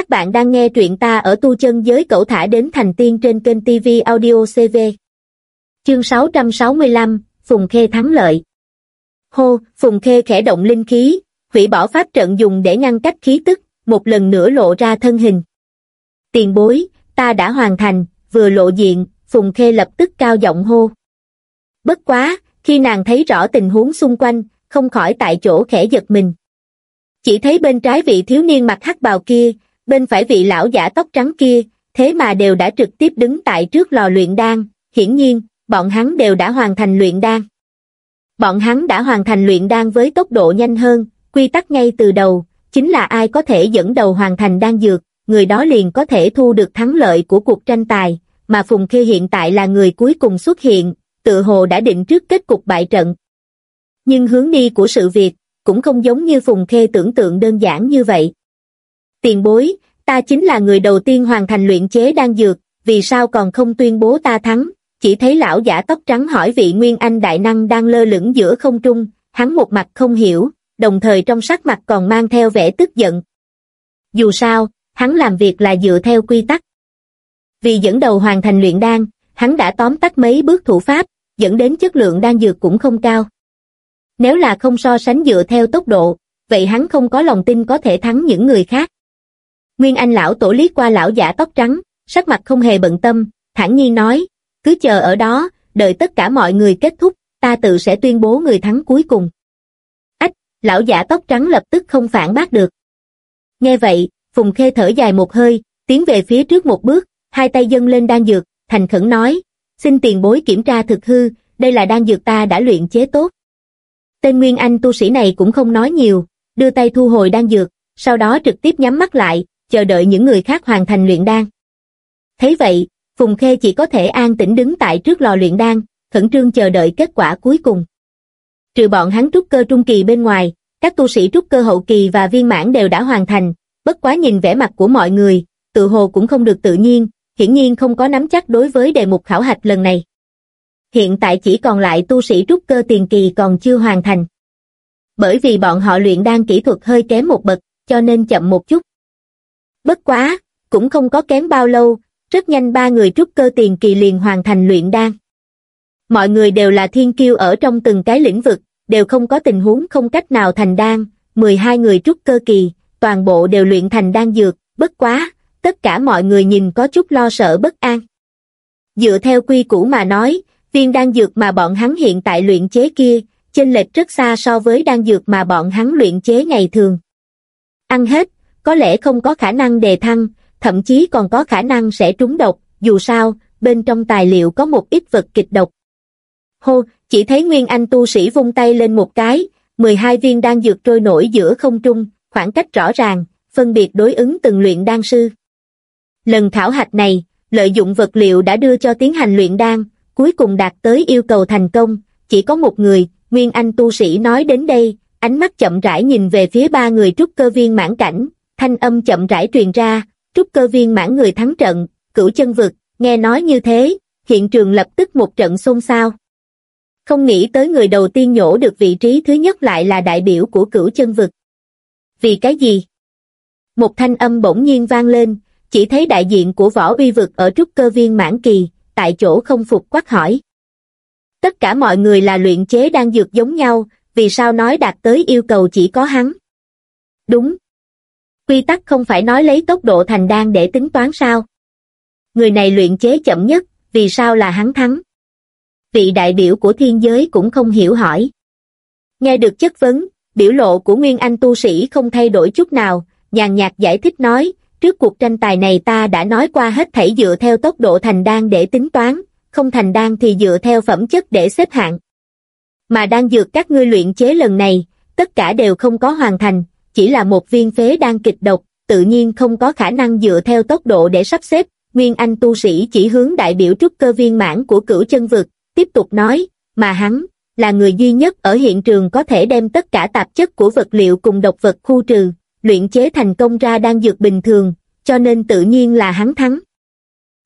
Các bạn đang nghe truyện ta ở tu chân giới cậu thả đến thành tiên trên kênh TV Audio CV. Chương 665, Phùng Khê thắng lợi. Hô, Phùng Khê khẽ động linh khí, hủy bỏ pháp trận dùng để ngăn cách khí tức, một lần nữa lộ ra thân hình. Tiền bối, ta đã hoàn thành, vừa lộ diện, Phùng Khê lập tức cao giọng hô. Bất quá, khi nàng thấy rõ tình huống xung quanh, không khỏi tại chỗ khẽ giật mình. Chỉ thấy bên trái vị thiếu niên mặc hắc bào kia, bên phải vị lão giả tóc trắng kia, thế mà đều đã trực tiếp đứng tại trước lò luyện đan, hiển nhiên, bọn hắn đều đã hoàn thành luyện đan. Bọn hắn đã hoàn thành luyện đan với tốc độ nhanh hơn, quy tắc ngay từ đầu, chính là ai có thể dẫn đầu hoàn thành đan dược, người đó liền có thể thu được thắng lợi của cuộc tranh tài, mà Phùng Khê hiện tại là người cuối cùng xuất hiện, tự hồ đã định trước kết cục bại trận. Nhưng hướng đi của sự việc, cũng không giống như Phùng Khê tưởng tượng đơn giản như vậy. Tiền bối, ta chính là người đầu tiên hoàn thành luyện chế đan dược, vì sao còn không tuyên bố ta thắng, chỉ thấy lão giả tóc trắng hỏi vị Nguyên Anh đại năng đang lơ lửng giữa không trung, hắn một mặt không hiểu, đồng thời trong sắc mặt còn mang theo vẻ tức giận. Dù sao, hắn làm việc là dựa theo quy tắc. Vì dẫn đầu hoàn thành luyện đan, hắn đã tóm tắt mấy bước thủ pháp, dẫn đến chất lượng đan dược cũng không cao. Nếu là không so sánh dựa theo tốc độ, vậy hắn không có lòng tin có thể thắng những người khác. Nguyên Anh lão tổ liếc qua lão giả tóc trắng, sắc mặt không hề bận tâm, thản nhiên nói, cứ chờ ở đó, đợi tất cả mọi người kết thúc, ta tự sẽ tuyên bố người thắng cuối cùng. Ách, lão giả tóc trắng lập tức không phản bác được. Nghe vậy, Phùng Khê thở dài một hơi, tiến về phía trước một bước, hai tay dâng lên đan dược, thành khẩn nói, xin tiền bối kiểm tra thực hư, đây là đan dược ta đã luyện chế tốt. Tên Nguyên Anh tu sĩ này cũng không nói nhiều, đưa tay thu hồi đan dược, sau đó trực tiếp nhắm mắt lại, chờ đợi những người khác hoàn thành luyện đan. Thấy vậy, Phùng Khê chỉ có thể an tĩnh đứng tại trước lò luyện đan, khẩn trương chờ đợi kết quả cuối cùng. Trừ bọn hắn trúc cơ trung kỳ bên ngoài, các tu sĩ trúc cơ hậu kỳ và viên mãn đều đã hoàn thành, bất quá nhìn vẻ mặt của mọi người, tự hồ cũng không được tự nhiên, hiển nhiên không có nắm chắc đối với đề mục khảo hạch lần này. Hiện tại chỉ còn lại tu sĩ trúc cơ tiền kỳ còn chưa hoàn thành. Bởi vì bọn họ luyện đan kỹ thuật hơi kém một bậc, cho nên chậm một chút. Bất quá, cũng không có kém bao lâu, rất nhanh ba người trúc cơ tiền kỳ liền hoàn thành luyện đan. Mọi người đều là thiên kiêu ở trong từng cái lĩnh vực, đều không có tình huống không cách nào thành đan, 12 người trúc cơ kỳ, toàn bộ đều luyện thành đan dược, bất quá, tất cả mọi người nhìn có chút lo sợ bất an. Dựa theo quy củ mà nói, viên đan dược mà bọn hắn hiện tại luyện chế kia, chênh lệch rất xa so với đan dược mà bọn hắn luyện chế ngày thường. Ăn hết, có lẽ không có khả năng đề thăng, thậm chí còn có khả năng sẽ trúng độc, dù sao, bên trong tài liệu có một ít vật kịch độc. Hô, chỉ thấy Nguyên Anh tu sĩ vung tay lên một cái, 12 viên đan dược trôi nổi giữa không trung, khoảng cách rõ ràng, phân biệt đối ứng từng luyện đan sư. Lần khảo hạch này, lợi dụng vật liệu đã đưa cho tiến hành luyện đan, cuối cùng đạt tới yêu cầu thành công, chỉ có một người, Nguyên Anh tu sĩ nói đến đây, ánh mắt chậm rãi nhìn về phía ba người trúc cơ viên mãn cảnh, thanh âm chậm rãi truyền ra, trúc cơ viên mãn người thắng trận, cửu chân vực, nghe nói như thế, hiện trường lập tức một trận xôn xao. Không nghĩ tới người đầu tiên nhổ được vị trí thứ nhất lại là đại biểu của cửu chân vực. Vì cái gì? Một thanh âm bỗng nhiên vang lên, chỉ thấy đại diện của võ uy vực ở trúc cơ viên mãn kỳ, tại chỗ không phục quát hỏi. Tất cả mọi người là luyện chế đang dược giống nhau, vì sao nói đạt tới yêu cầu chỉ có hắn? Đúng. Quy tắc không phải nói lấy tốc độ thành đan để tính toán sao? Người này luyện chế chậm nhất, vì sao là hắn thắng? Vị đại biểu của thiên giới cũng không hiểu hỏi. Nghe được chất vấn, biểu lộ của Nguyên Anh tu sĩ không thay đổi chút nào, nhàn nhạt giải thích nói, trước cuộc tranh tài này ta đã nói qua hết thảy dựa theo tốc độ thành đan để tính toán, không thành đan thì dựa theo phẩm chất để xếp hạng. Mà đan dược các ngươi luyện chế lần này, tất cả đều không có hoàn thành, chỉ là một viên phế đang kịch độc, tự nhiên không có khả năng dựa theo tốc độ để sắp xếp. Nguyên Anh tu sĩ chỉ hướng đại biểu trúc cơ viên mãn của cửu chân vực, tiếp tục nói, mà hắn, là người duy nhất ở hiện trường có thể đem tất cả tạp chất của vật liệu cùng độc vật khu trừ, luyện chế thành công ra đang dược bình thường, cho nên tự nhiên là hắn thắng.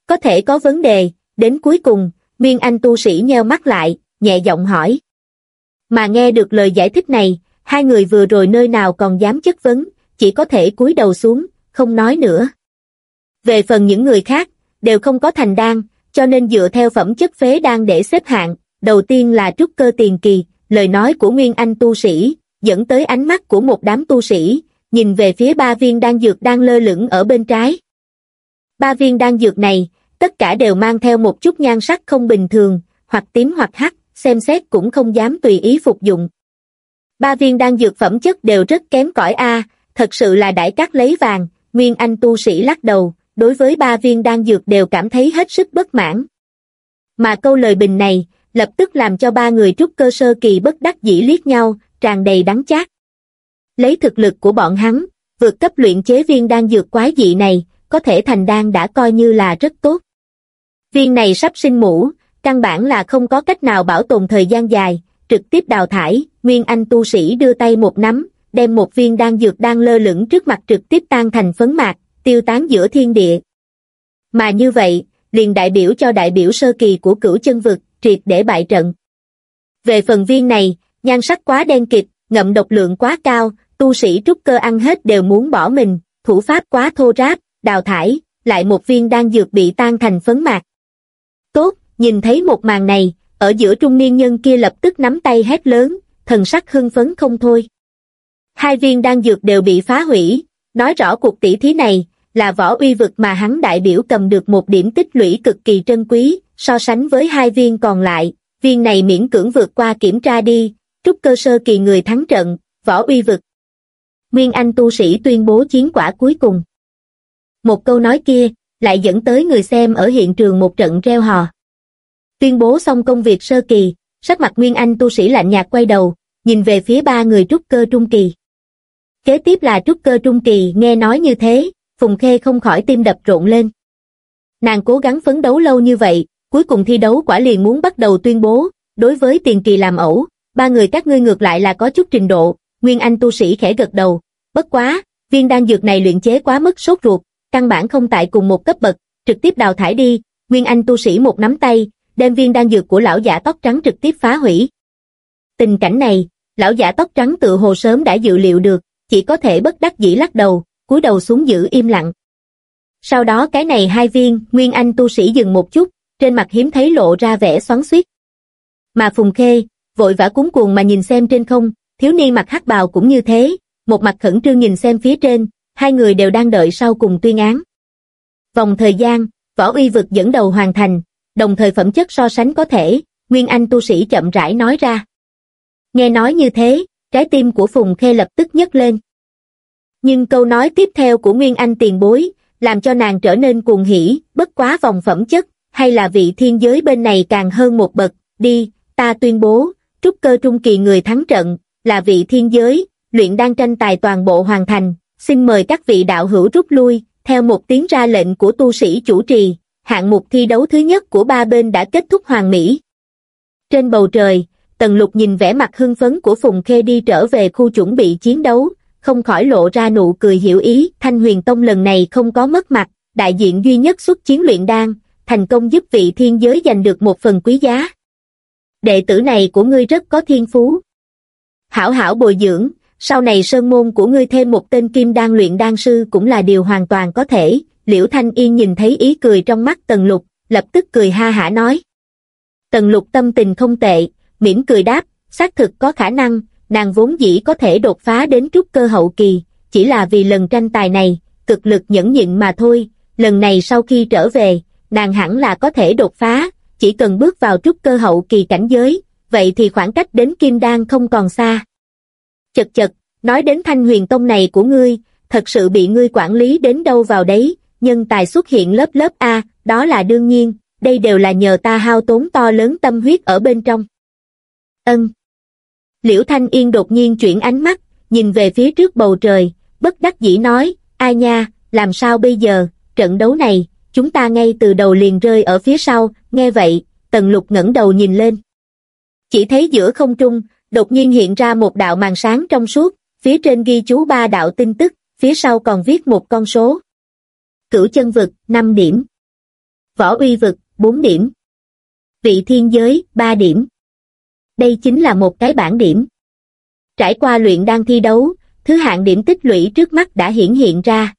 Có thể có vấn đề, đến cuối cùng, Nguyên Anh tu sĩ nheo mắt lại, nhẹ giọng hỏi. Mà nghe được lời giải thích này, hai người vừa rồi nơi nào còn dám chất vấn, chỉ có thể cúi đầu xuống, không nói nữa. Về phần những người khác, đều không có thành đan, cho nên dựa theo phẩm chất phế đan để xếp hạng, đầu tiên là trúc cơ tiền kỳ, lời nói của Nguyên Anh tu sĩ, dẫn tới ánh mắt của một đám tu sĩ, nhìn về phía ba viên đan dược đang lơ lửng ở bên trái. Ba viên đan dược này, tất cả đều mang theo một chút nhan sắc không bình thường, hoặc tím hoặc hắc, xem xét cũng không dám tùy ý phục dụng. Ba viên đan dược phẩm chất đều rất kém cỏi A, thật sự là đãi cát lấy vàng, Nguyên Anh tu sĩ lắc đầu, đối với ba viên đan dược đều cảm thấy hết sức bất mãn. Mà câu lời bình này, lập tức làm cho ba người trúc cơ sơ kỳ bất đắc dĩ liếc nhau, tràn đầy đắng chát. Lấy thực lực của bọn hắn, vượt cấp luyện chế viên đan dược quái dị này, có thể thành đan đã coi như là rất tốt. Viên này sắp sinh mũ, căn bản là không có cách nào bảo tồn thời gian dài, trực tiếp đào thải, Nguyên Anh tu sĩ đưa tay một nắm, đem một viên đan dược đang lơ lửng trước mặt trực tiếp tan thành phấn mạc, tiêu tán giữa thiên địa. Mà như vậy, liền đại biểu cho đại biểu sơ kỳ của cửu chân vực, triệt để bại trận. Về phần viên này, nhan sắc quá đen kịt, ngậm độc lượng quá cao, tu sĩ trúc cơ ăn hết đều muốn bỏ mình, thủ pháp quá thô ráp, đào thải, lại một viên đan dược bị tan thành phấn mạc. Tốt, nhìn thấy một màn này, ở giữa trung niên nhân kia lập tức nắm tay hét lớn, thần sắc hưng phấn không thôi. Hai viên đan dược đều bị phá hủy, nói rõ cuộc tỷ thí này, là võ uy vực mà hắn đại biểu cầm được một điểm tích lũy cực kỳ trân quý, so sánh với hai viên còn lại, viên này miễn cưỡng vượt qua kiểm tra đi, trúc cơ sơ kỳ người thắng trận, võ uy vực. Nguyên Anh tu sĩ tuyên bố chiến quả cuối cùng. Một câu nói kia, lại dẫn tới người xem ở hiện trường một trận reo hò. Tuyên bố xong công việc sơ kỳ, sắc mặt Nguyên Anh tu sĩ lạnh nhạt quay đầu, nhìn về phía ba người trúc cơ trung kỳ. Kế tiếp là trúc cơ trung kỳ nghe nói như thế, Phùng Khê không khỏi tim đập rộn lên. Nàng cố gắng phấn đấu lâu như vậy, cuối cùng thi đấu quả liền muốn bắt đầu tuyên bố, đối với tiền kỳ làm ẩu, ba người các ngươi ngược lại là có chút trình độ, Nguyên Anh tu sĩ khẽ gật đầu, bất quá, viên đan dược này luyện chế quá mức sốt ruột, căn bản không tại cùng một cấp bậc, trực tiếp đào thải đi, Nguyên Anh tu sĩ một nắm tay, đem viên đan dược của lão giả tóc trắng trực tiếp phá hủy. Tình cảnh này, lão giả tóc trắng tự hồ sớm đã dự liệu được, chỉ có thể bất đắc dĩ lắc đầu, cúi đầu xuống giữ im lặng. Sau đó cái này hai viên, Nguyên Anh tu sĩ dừng một chút, trên mặt hiếm thấy lộ ra vẻ xoắn xuýt. Mà Phùng Khê, vội vã cúng cuồng mà nhìn xem trên không, thiếu niên mặt hắc bào cũng như thế, một mặt khẩn trương nhìn xem phía trên, hai người đều đang đợi sau cùng tuyên án. Vòng thời gian, võ uy vực dẫn đầu hoàn thành, đồng thời phẩm chất so sánh có thể, Nguyên Anh tu sĩ chậm rãi nói ra. Nghe nói như thế, trái tim của Phùng Khê lập tức nhấc lên. Nhưng câu nói tiếp theo của Nguyên Anh tiền bối, làm cho nàng trở nên cuồng hỉ, bất quá vòng phẩm chất, hay là vị thiên giới bên này càng hơn một bậc, đi, ta tuyên bố, trúc cơ trung kỳ người thắng trận, là vị thiên giới, luyện đang tranh tài toàn bộ hoàn thành, xin mời các vị đạo hữu rút lui, theo một tiếng ra lệnh của tu sĩ chủ trì, hạng mục thi đấu thứ nhất của ba bên đã kết thúc hoàn mỹ. Trên bầu trời, Tần Lục nhìn vẻ mặt hưng phấn của Phùng Khê đi trở về khu chuẩn bị chiến đấu, không khỏi lộ ra nụ cười hiểu ý, Thanh Huyền Tông lần này không có mất mặt, đại diện duy nhất xuất chiến luyện đan, thành công giúp vị thiên giới giành được một phần quý giá. Đệ tử này của ngươi rất có thiên phú. Hảo hảo bồi dưỡng, sau này sơn môn của ngươi thêm một tên kim đan luyện đan sư cũng là điều hoàn toàn có thể, Liễu Thanh Yên nhìn thấy ý cười trong mắt Tần Lục, lập tức cười ha hả nói. Tần Lục tâm tình không tệ, mỉm cười đáp, xác thực có khả năng, nàng vốn dĩ có thể đột phá đến trúc cơ hậu kỳ, chỉ là vì lần tranh tài này, cực lực nhẫn nhịn mà thôi, lần này sau khi trở về, nàng hẳn là có thể đột phá, chỉ cần bước vào trúc cơ hậu kỳ cảnh giới, vậy thì khoảng cách đến kim đan không còn xa. Chật chật, nói đến thanh huyền tông này của ngươi, thật sự bị ngươi quản lý đến đâu vào đấy, nhân tài xuất hiện lớp lớp A, đó là đương nhiên, đây đều là nhờ ta hao tốn to lớn tâm huyết ở bên trong. Ân. Liễu Thanh Yên đột nhiên chuyển ánh mắt, nhìn về phía trước bầu trời, bất đắc dĩ nói, ai nha, làm sao bây giờ, trận đấu này, chúng ta ngay từ đầu liền rơi ở phía sau, nghe vậy, Tần Lục ngẩng đầu nhìn lên. Chỉ thấy giữa không trung, đột nhiên hiện ra một đạo màn sáng trong suốt, phía trên ghi chú ba đạo tin tức, phía sau còn viết một con số. Cửu chân vực, 5 điểm. Võ uy vực, 4 điểm. Vị thiên giới, 3 điểm. Đây chính là một cái bản điểm. Trải qua luyện đang thi đấu, thứ hạng điểm tích lũy trước mắt đã hiển hiện ra.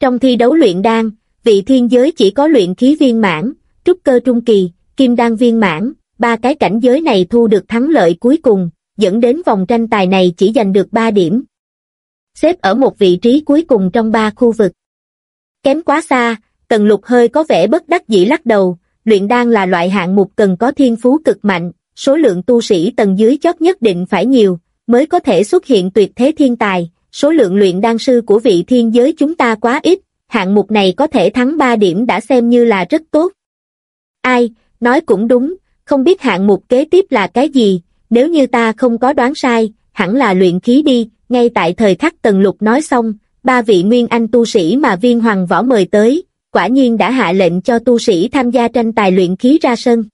Trong thi đấu luyện đan, vị thiên giới chỉ có luyện khí viên mãn, trúc cơ trung kỳ, kim đan viên mãn, ba cái cảnh giới này thu được thắng lợi cuối cùng, dẫn đến vòng tranh tài này chỉ giành được 3 điểm. Xếp ở một vị trí cuối cùng trong ba khu vực. Kém quá xa, Tần Lục hơi có vẻ bất đắc dĩ lắc đầu, luyện đan là loại hạng mục cần có thiên phú cực mạnh, số lượng tu sĩ tầng dưới chót nhất định phải nhiều, mới có thể xuất hiện tuyệt thế thiên tài, số lượng luyện đan sư của vị thiên giới chúng ta quá ít, hạng mục này có thể thắng 3 điểm đã xem như là rất tốt. Ai, nói cũng đúng, không biết hạng mục kế tiếp là cái gì, nếu như ta không có đoán sai, hẳn là luyện khí đi, ngay tại thời khắc tần lục nói xong, ba vị nguyên anh tu sĩ mà viên hoàng võ mời tới, quả nhiên đã hạ lệnh cho tu sĩ tham gia tranh tài luyện khí ra sân.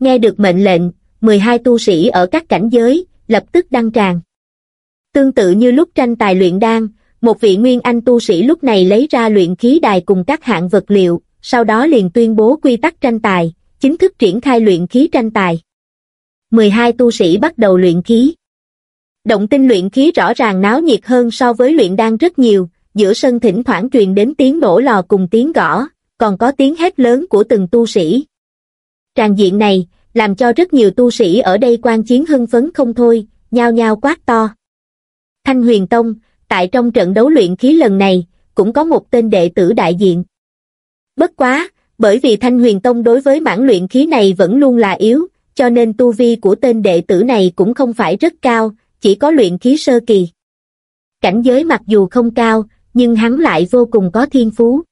Nghe được mệnh lệnh, 12 tu sĩ ở các cảnh giới, lập tức đăng tràng. Tương tự như lúc tranh tài luyện đan, một vị nguyên anh tu sĩ lúc này lấy ra luyện khí đài cùng các hạng vật liệu, sau đó liền tuyên bố quy tắc tranh tài, chính thức triển khai luyện khí tranh tài. 12 tu sĩ bắt đầu luyện khí. Động tinh luyện khí rõ ràng náo nhiệt hơn so với luyện đan rất nhiều, giữa sân thỉnh thoảng truyền đến tiếng nổ lò cùng tiếng gõ, còn có tiếng hét lớn của từng tu sĩ. Tràng diện này, làm cho rất nhiều tu sĩ ở đây quan chiến hưng phấn không thôi, nhao nhao quát to. Thanh Huyền Tông, tại trong trận đấu luyện khí lần này, cũng có một tên đệ tử đại diện. Bất quá, bởi vì Thanh Huyền Tông đối với mãn luyện khí này vẫn luôn là yếu, cho nên tu vi của tên đệ tử này cũng không phải rất cao, chỉ có luyện khí sơ kỳ. Cảnh giới mặc dù không cao, nhưng hắn lại vô cùng có thiên phú.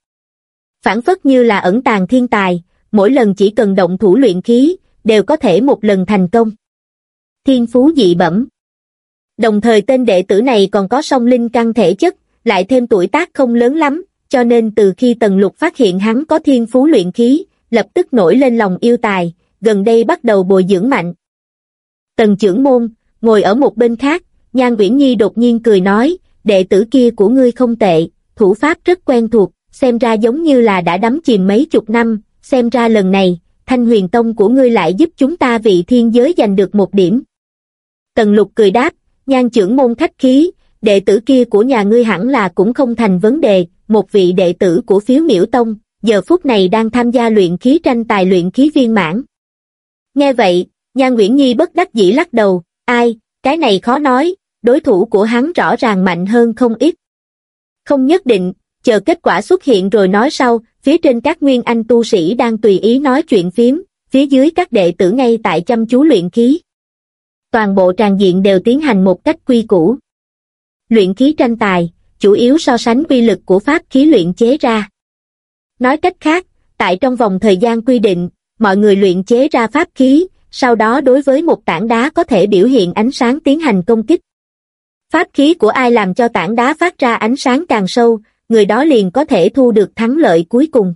Phản phất như là ẩn tàng thiên tài, mỗi lần chỉ cần động thủ luyện khí, đều có thể một lần thành công. Thiên phú dị bẩm Đồng thời tên đệ tử này còn có song linh căn thể chất, lại thêm tuổi tác không lớn lắm, cho nên từ khi Tần Lục phát hiện hắn có thiên phú luyện khí, lập tức nổi lên lòng yêu tài, gần đây bắt đầu bồi dưỡng mạnh. Tần trưởng môn, ngồi ở một bên khác, Nhan Uyển Nhi đột nhiên cười nói, đệ tử kia của ngươi không tệ, thủ pháp rất quen thuộc, xem ra giống như là đã đắm chìm mấy chục năm, xem ra lần này, thanh huyền tông của ngươi lại giúp chúng ta vị thiên giới giành được một điểm. Tần lục cười đáp, nhan trưởng môn khách khí, đệ tử kia của nhà ngươi hẳn là cũng không thành vấn đề, một vị đệ tử của phiếu miễu tông, giờ phút này đang tham gia luyện khí tranh tài luyện khí viên mãn. Nghe vậy, Nhan Nguyễn Nhi bất đắc dĩ lắc đầu, ai, cái này khó nói, đối thủ của hắn rõ ràng mạnh hơn không ít. Không nhất định, chờ kết quả xuất hiện rồi nói sau, phía trên các nguyên anh tu sĩ đang tùy ý nói chuyện phím, phía dưới các đệ tử ngay tại chăm chú luyện khí. Toàn bộ tràng diện đều tiến hành một cách quy củ. Luyện khí tranh tài, chủ yếu so sánh quy lực của pháp khí luyện chế ra. Nói cách khác, tại trong vòng thời gian quy định, mọi người luyện chế ra pháp khí, sau đó đối với một tảng đá có thể biểu hiện ánh sáng tiến hành công kích. Pháp khí của ai làm cho tảng đá phát ra ánh sáng càng sâu, người đó liền có thể thu được thắng lợi cuối cùng.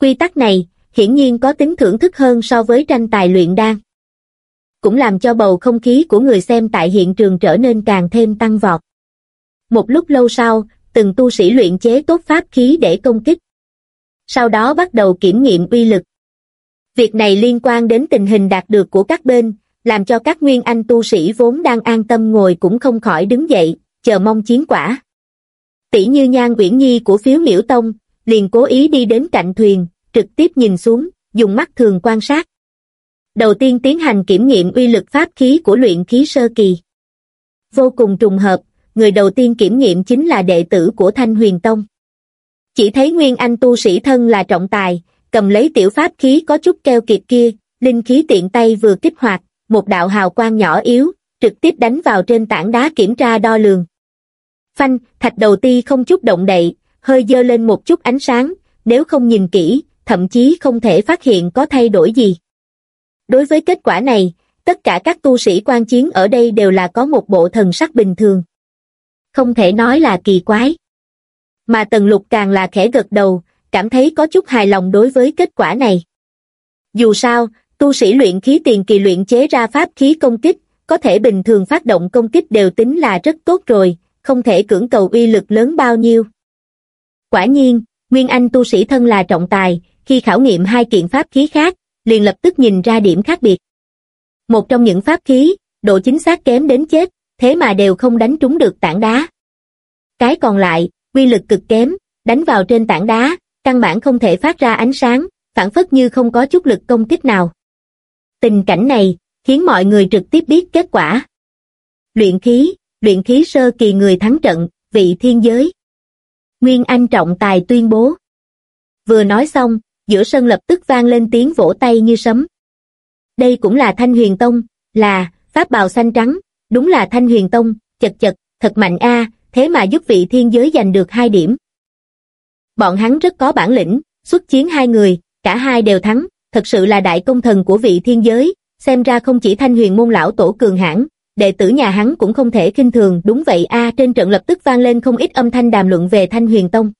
Quy tắc này, hiển nhiên có tính thưởng thức hơn so với tranh tài luyện đan. Cũng làm cho bầu không khí của người xem tại hiện trường trở nên càng thêm tăng vọt. Một lúc lâu sau, từng tu sĩ luyện chế tốt pháp khí để công kích. Sau đó bắt đầu kiểm nghiệm uy lực. Việc này liên quan đến tình hình đạt được của các bên, làm cho các nguyên anh tu sĩ vốn đang an tâm ngồi cũng không khỏi đứng dậy, chờ mong chiến quả. Tỷ như nhan uyển nhi của phiếu miễu tông, liền cố ý đi đến cạnh thuyền, trực tiếp nhìn xuống, dùng mắt thường quan sát. Đầu tiên tiến hành kiểm nghiệm uy lực pháp khí của luyện khí sơ kỳ. Vô cùng trùng hợp, người đầu tiên kiểm nghiệm chính là đệ tử của Thanh Huyền Tông. Chỉ thấy Nguyên Anh tu sĩ thân là trọng tài, cầm lấy tiểu pháp khí có chút keo kiệt kia, linh khí tiện tay vừa kích hoạt, một đạo hào quang nhỏ yếu, trực tiếp đánh vào trên tảng đá kiểm tra đo lường. Phanh, thạch đầu ti không chút động đậy, hơi dơ lên một chút ánh sáng, nếu không nhìn kỹ, thậm chí không thể phát hiện có thay đổi gì. Đối với kết quả này, tất cả các tu sĩ quan chiến ở đây đều là có một bộ thần sắc bình thường. Không thể nói là kỳ quái. Mà Tần Lục càng là khẽ gật đầu, cảm thấy có chút hài lòng đối với kết quả này. Dù sao, tu sĩ luyện khí tiền kỳ luyện chế ra pháp khí công kích, có thể bình thường phát động công kích đều tính là rất tốt rồi, không thể cưỡng cầu uy lực lớn bao nhiêu. Quả nhiên, Nguyên Anh tu sĩ thân là trọng tài, khi khảo nghiệm hai kiện pháp khí khác, liền lập tức nhìn ra điểm khác biệt. Một trong những pháp khí, độ chính xác kém đến chết, thế mà đều không đánh trúng được tảng đá. Cái còn lại, quy lực cực kém, đánh vào trên tảng đá, căn bản không thể phát ra ánh sáng, phản phất như không có chút lực công kích nào. Tình cảnh này, khiến mọi người trực tiếp biết kết quả. Luyện khí, luyện khí sơ kỳ người thắng trận, vị thiên giới. Nguyên Anh trọng tài tuyên bố. Vừa nói xong, giữa sân lập tức vang lên tiếng vỗ tay như sấm. Đây cũng là Thanh Huyền Tông, là, pháp bào xanh trắng, đúng là Thanh Huyền Tông, chật chật, thật mạnh a, thế mà giúp vị thiên giới giành được hai điểm. Bọn hắn rất có bản lĩnh, xuất chiến hai người, cả hai đều thắng, thật sự là đại công thần của vị thiên giới, xem ra không chỉ thanh huyền môn lão tổ cường hãn đệ tử nhà hắn cũng không thể kinh thường đúng vậy a trên trận lập tức vang lên không ít âm thanh đàm luận về thanh huyền tông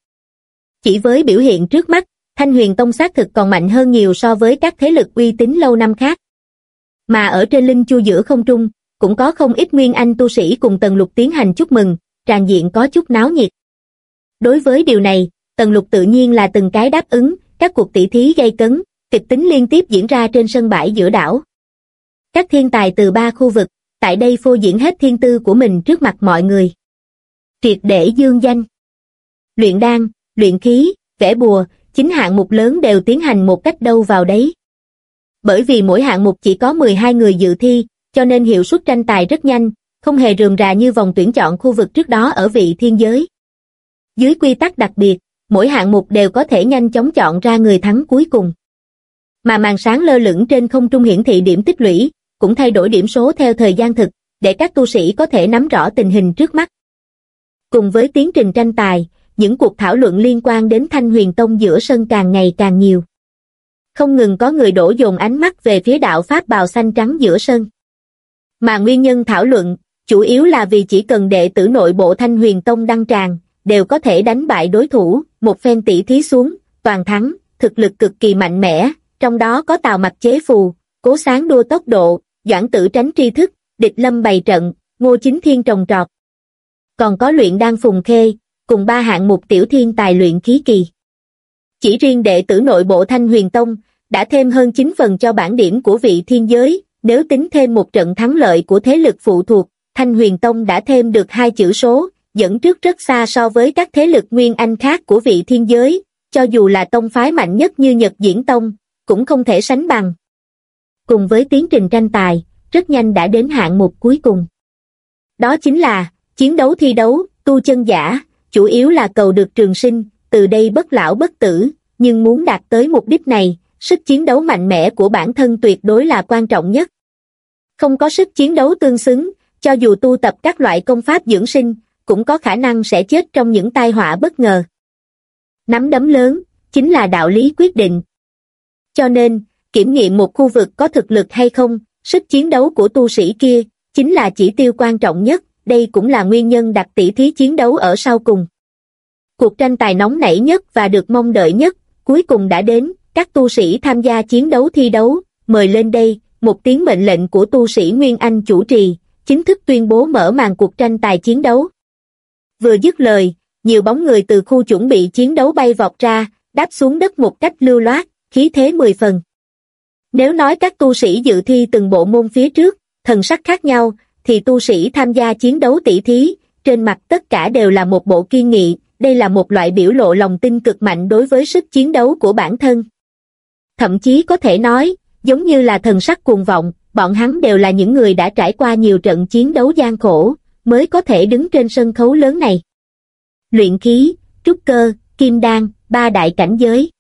chỉ với biểu hiện trước mắt thanh huyền tông xác thực còn mạnh hơn nhiều so với các thế lực uy tín lâu năm khác mà ở trên linh chu giữa không trung cũng có không ít nguyên anh tu sĩ cùng tần lục tiến hành chúc mừng tràn diện có chút náo nhiệt đối với điều này tần lục tự nhiên là từng cái đáp ứng các cuộc tỷ thí gây cấn kịch tính liên tiếp diễn ra trên sân bãi giữa đảo các thiên tài từ ba khu vực, tại đây phô diễn hết thiên tư của mình trước mặt mọi người. Triệt để dương danh. Luyện đan, luyện khí, vẽ bùa, chính hạng mục lớn đều tiến hành một cách đâu vào đấy. Bởi vì mỗi hạng mục chỉ có 12 người dự thi, cho nên hiệu suất tranh tài rất nhanh, không hề rườm rà như vòng tuyển chọn khu vực trước đó ở vị thiên giới. Dưới quy tắc đặc biệt, mỗi hạng mục đều có thể nhanh chóng chọn ra người thắng cuối cùng. Mà màn sáng lơ lửng trên không trung hiển thị điểm tích lũy, cũng thay đổi điểm số theo thời gian thực, để các tu sĩ có thể nắm rõ tình hình trước mắt. Cùng với tiến trình tranh tài, những cuộc thảo luận liên quan đến Thanh Huyền Tông giữa sân càng ngày càng nhiều. Không ngừng có người đổ dồn ánh mắt về phía đạo Pháp bào xanh trắng giữa sân. Mà nguyên nhân thảo luận, chủ yếu là vì chỉ cần đệ tử nội bộ Thanh Huyền Tông đăng tràng, đều có thể đánh bại đối thủ, một phen tỷ thí xuống, toàn thắng, thực lực cực kỳ mạnh mẽ, trong đó có tào mặt chế phù, cố sáng đua tốc độ, Doãn tử tránh tri thức, địch lâm bày trận, ngô chính thiên trồng trọt. Còn có luyện đan phùng khê, cùng ba hạng mục tiểu thiên tài luyện khí kỳ. Chỉ riêng đệ tử nội bộ Thanh Huyền Tông, đã thêm hơn 9 phần cho bản điểm của vị thiên giới, nếu tính thêm một trận thắng lợi của thế lực phụ thuộc, Thanh Huyền Tông đã thêm được hai chữ số, dẫn trước rất xa so với các thế lực nguyên anh khác của vị thiên giới, cho dù là tông phái mạnh nhất như Nhật Diễn Tông, cũng không thể sánh bằng cùng với tiến trình tranh tài, rất nhanh đã đến hạng mục cuối cùng. Đó chính là, chiến đấu thi đấu, tu chân giả, chủ yếu là cầu được trường sinh, từ đây bất lão bất tử, nhưng muốn đạt tới mục đích này, sức chiến đấu mạnh mẽ của bản thân tuyệt đối là quan trọng nhất. Không có sức chiến đấu tương xứng, cho dù tu tập các loại công pháp dưỡng sinh, cũng có khả năng sẽ chết trong những tai họa bất ngờ. Nắm đấm lớn, chính là đạo lý quyết định. Cho nên, kiểm nghiệm một khu vực có thực lực hay không, sức chiến đấu của tu sĩ kia, chính là chỉ tiêu quan trọng nhất, đây cũng là nguyên nhân đặt tỷ thí chiến đấu ở sau cùng. Cuộc tranh tài nóng nảy nhất và được mong đợi nhất, cuối cùng đã đến, các tu sĩ tham gia chiến đấu thi đấu, mời lên đây, một tiếng mệnh lệnh của tu sĩ Nguyên Anh chủ trì, chính thức tuyên bố mở màn cuộc tranh tài chiến đấu. Vừa dứt lời, nhiều bóng người từ khu chuẩn bị chiến đấu bay vọt ra, đáp xuống đất một cách lưu loát, khí thế mười phần. Nếu nói các tu sĩ dự thi từng bộ môn phía trước, thần sắc khác nhau, thì tu sĩ tham gia chiến đấu tỷ thí, trên mặt tất cả đều là một bộ kiên nghị, đây là một loại biểu lộ lòng tin cực mạnh đối với sức chiến đấu của bản thân. Thậm chí có thể nói, giống như là thần sắc cuồng vọng, bọn hắn đều là những người đã trải qua nhiều trận chiến đấu gian khổ, mới có thể đứng trên sân khấu lớn này. Luyện khí, trúc cơ, kim đan, ba đại cảnh giới.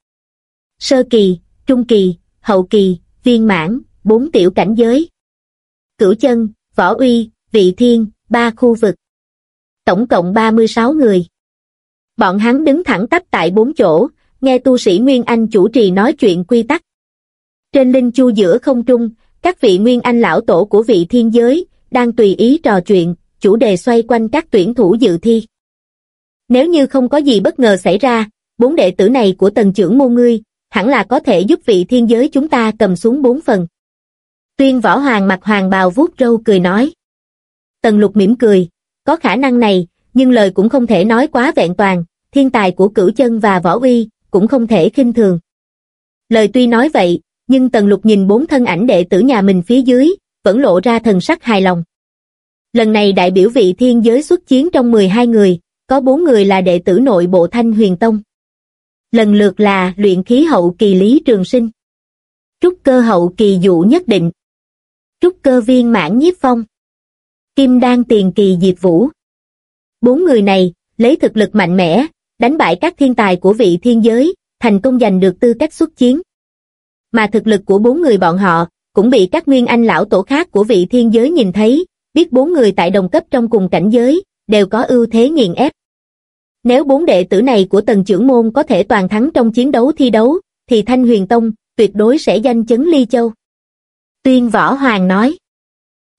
Sơ kỳ, trung kỳ, hậu kỳ, viên mãn, bốn tiểu cảnh giới. Cửu chân, võ uy, vị thiên, ba khu vực. Tổng cộng 36 người. Bọn hắn đứng thẳng tắp tại bốn chỗ, nghe tu sĩ Nguyên Anh chủ trì nói chuyện quy tắc. Trên linh chu giữa không trung, các vị Nguyên Anh lão tổ của vị thiên giới, đang tùy ý trò chuyện, chủ đề xoay quanh các tuyển thủ dự thi. Nếu như không có gì bất ngờ xảy ra, bốn đệ tử này của tần trưởng môn ngươi, hẳn là có thể giúp vị thiên giới chúng ta cầm xuống bốn phần. Tuyên võ hoàng mặt hoàng bào vuốt râu cười nói. Tần lục mỉm cười, có khả năng này, nhưng lời cũng không thể nói quá vẹn toàn, thiên tài của cửu chân và võ uy, cũng không thể khinh thường. Lời tuy nói vậy, nhưng tần lục nhìn bốn thân ảnh đệ tử nhà mình phía dưới, vẫn lộ ra thần sắc hài lòng. Lần này đại biểu vị thiên giới xuất chiến trong 12 người, có bốn người là đệ tử nội bộ Thanh Huyền Tông. Lần lượt là luyện khí hậu kỳ Lý Trường Sinh, trúc cơ hậu kỳ dụ nhất định, trúc cơ viên mãn nhiếp phong, kim đan tiền kỳ diệp vũ. Bốn người này, lấy thực lực mạnh mẽ, đánh bại các thiên tài của vị thiên giới, thành công giành được tư cách xuất chiến. Mà thực lực của bốn người bọn họ, cũng bị các nguyên anh lão tổ khác của vị thiên giới nhìn thấy, biết bốn người tại đồng cấp trong cùng cảnh giới, đều có ưu thế nghiền ép. Nếu bốn đệ tử này của tần trưởng môn có thể toàn thắng trong chiến đấu thi đấu, thì Thanh Huyền Tông tuyệt đối sẽ danh chấn Ly Châu. Tuyên Võ Hoàng nói,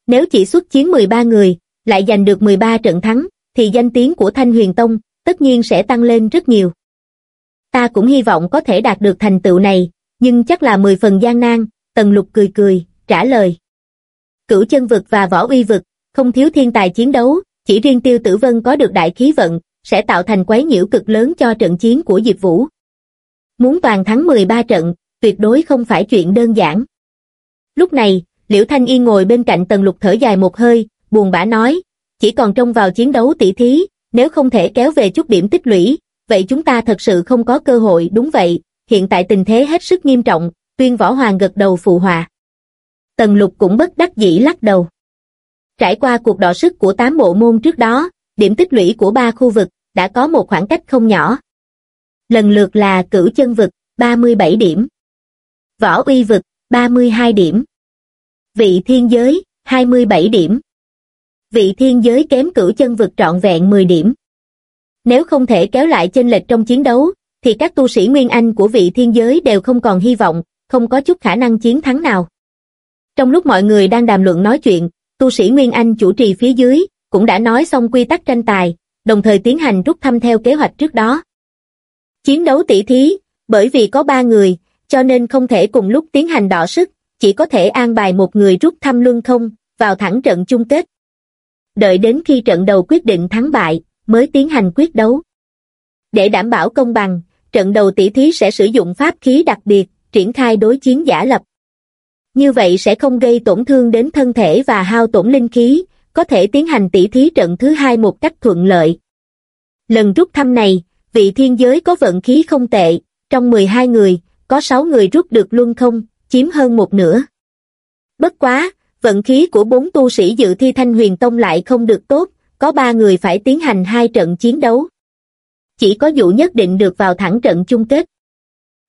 nếu chỉ xuất chiến 13 người, lại giành được 13 trận thắng, thì danh tiếng của Thanh Huyền Tông tất nhiên sẽ tăng lên rất nhiều. Ta cũng hy vọng có thể đạt được thành tựu này, nhưng chắc là 10 phần gian nan, Tần Lục cười cười, trả lời. Cửu chân vực và võ uy vực, không thiếu thiên tài chiến đấu, chỉ riêng tiêu tử vân có được đại khí vận, sẽ tạo thành quấy nhiễu cực lớn cho trận chiến của Diệp Vũ. Muốn toàn thắng 13 trận, tuyệt đối không phải chuyện đơn giản. Lúc này, Liễu Thanh Yên ngồi bên cạnh Tần Lục thở dài một hơi, buồn bã nói, chỉ còn trông vào chiến đấu tỷ thí, nếu không thể kéo về chút điểm tích lũy, vậy chúng ta thật sự không có cơ hội, đúng vậy, hiện tại tình thế hết sức nghiêm trọng, tuyên võ hoàng gật đầu phụ hòa. Tần Lục cũng bất đắc dĩ lắc đầu. Trải qua cuộc đọ sức của tám bộ môn trước đó, điểm tích lũy của ba khu vực đã có một khoảng cách không nhỏ. Lần lượt là cửu chân vực, 37 điểm. Võ uy vực, 32 điểm. Vị thiên giới, 27 điểm. Vị thiên giới kém cửu chân vực trọn vẹn 10 điểm. Nếu không thể kéo lại chênh lệch trong chiến đấu, thì các tu sĩ Nguyên Anh của vị thiên giới đều không còn hy vọng, không có chút khả năng chiến thắng nào. Trong lúc mọi người đang đàm luận nói chuyện, tu sĩ Nguyên Anh chủ trì phía dưới, cũng đã nói xong quy tắc tranh tài, đồng thời tiến hành rút thăm theo kế hoạch trước đó. Chiến đấu tỷ thí, bởi vì có ba người, cho nên không thể cùng lúc tiến hành đỏ sức, chỉ có thể an bài một người rút thăm luân không, vào thẳng trận chung kết. Đợi đến khi trận đầu quyết định thắng bại, mới tiến hành quyết đấu. Để đảm bảo công bằng, trận đầu tỷ thí sẽ sử dụng pháp khí đặc biệt, triển khai đối chiến giả lập. Như vậy sẽ không gây tổn thương đến thân thể và hao tổn linh khí, có thể tiến hành tỷ thí trận thứ hai một cách thuận lợi. Lần rút thăm này, vị thiên giới có vận khí không tệ, trong 12 người, có 6 người rút được luân không, chiếm hơn một nửa. Bất quá, vận khí của bốn tu sĩ dự thi thanh huyền tông lại không được tốt, có ba người phải tiến hành hai trận chiến đấu. Chỉ có dụ nhất định được vào thẳng trận chung kết.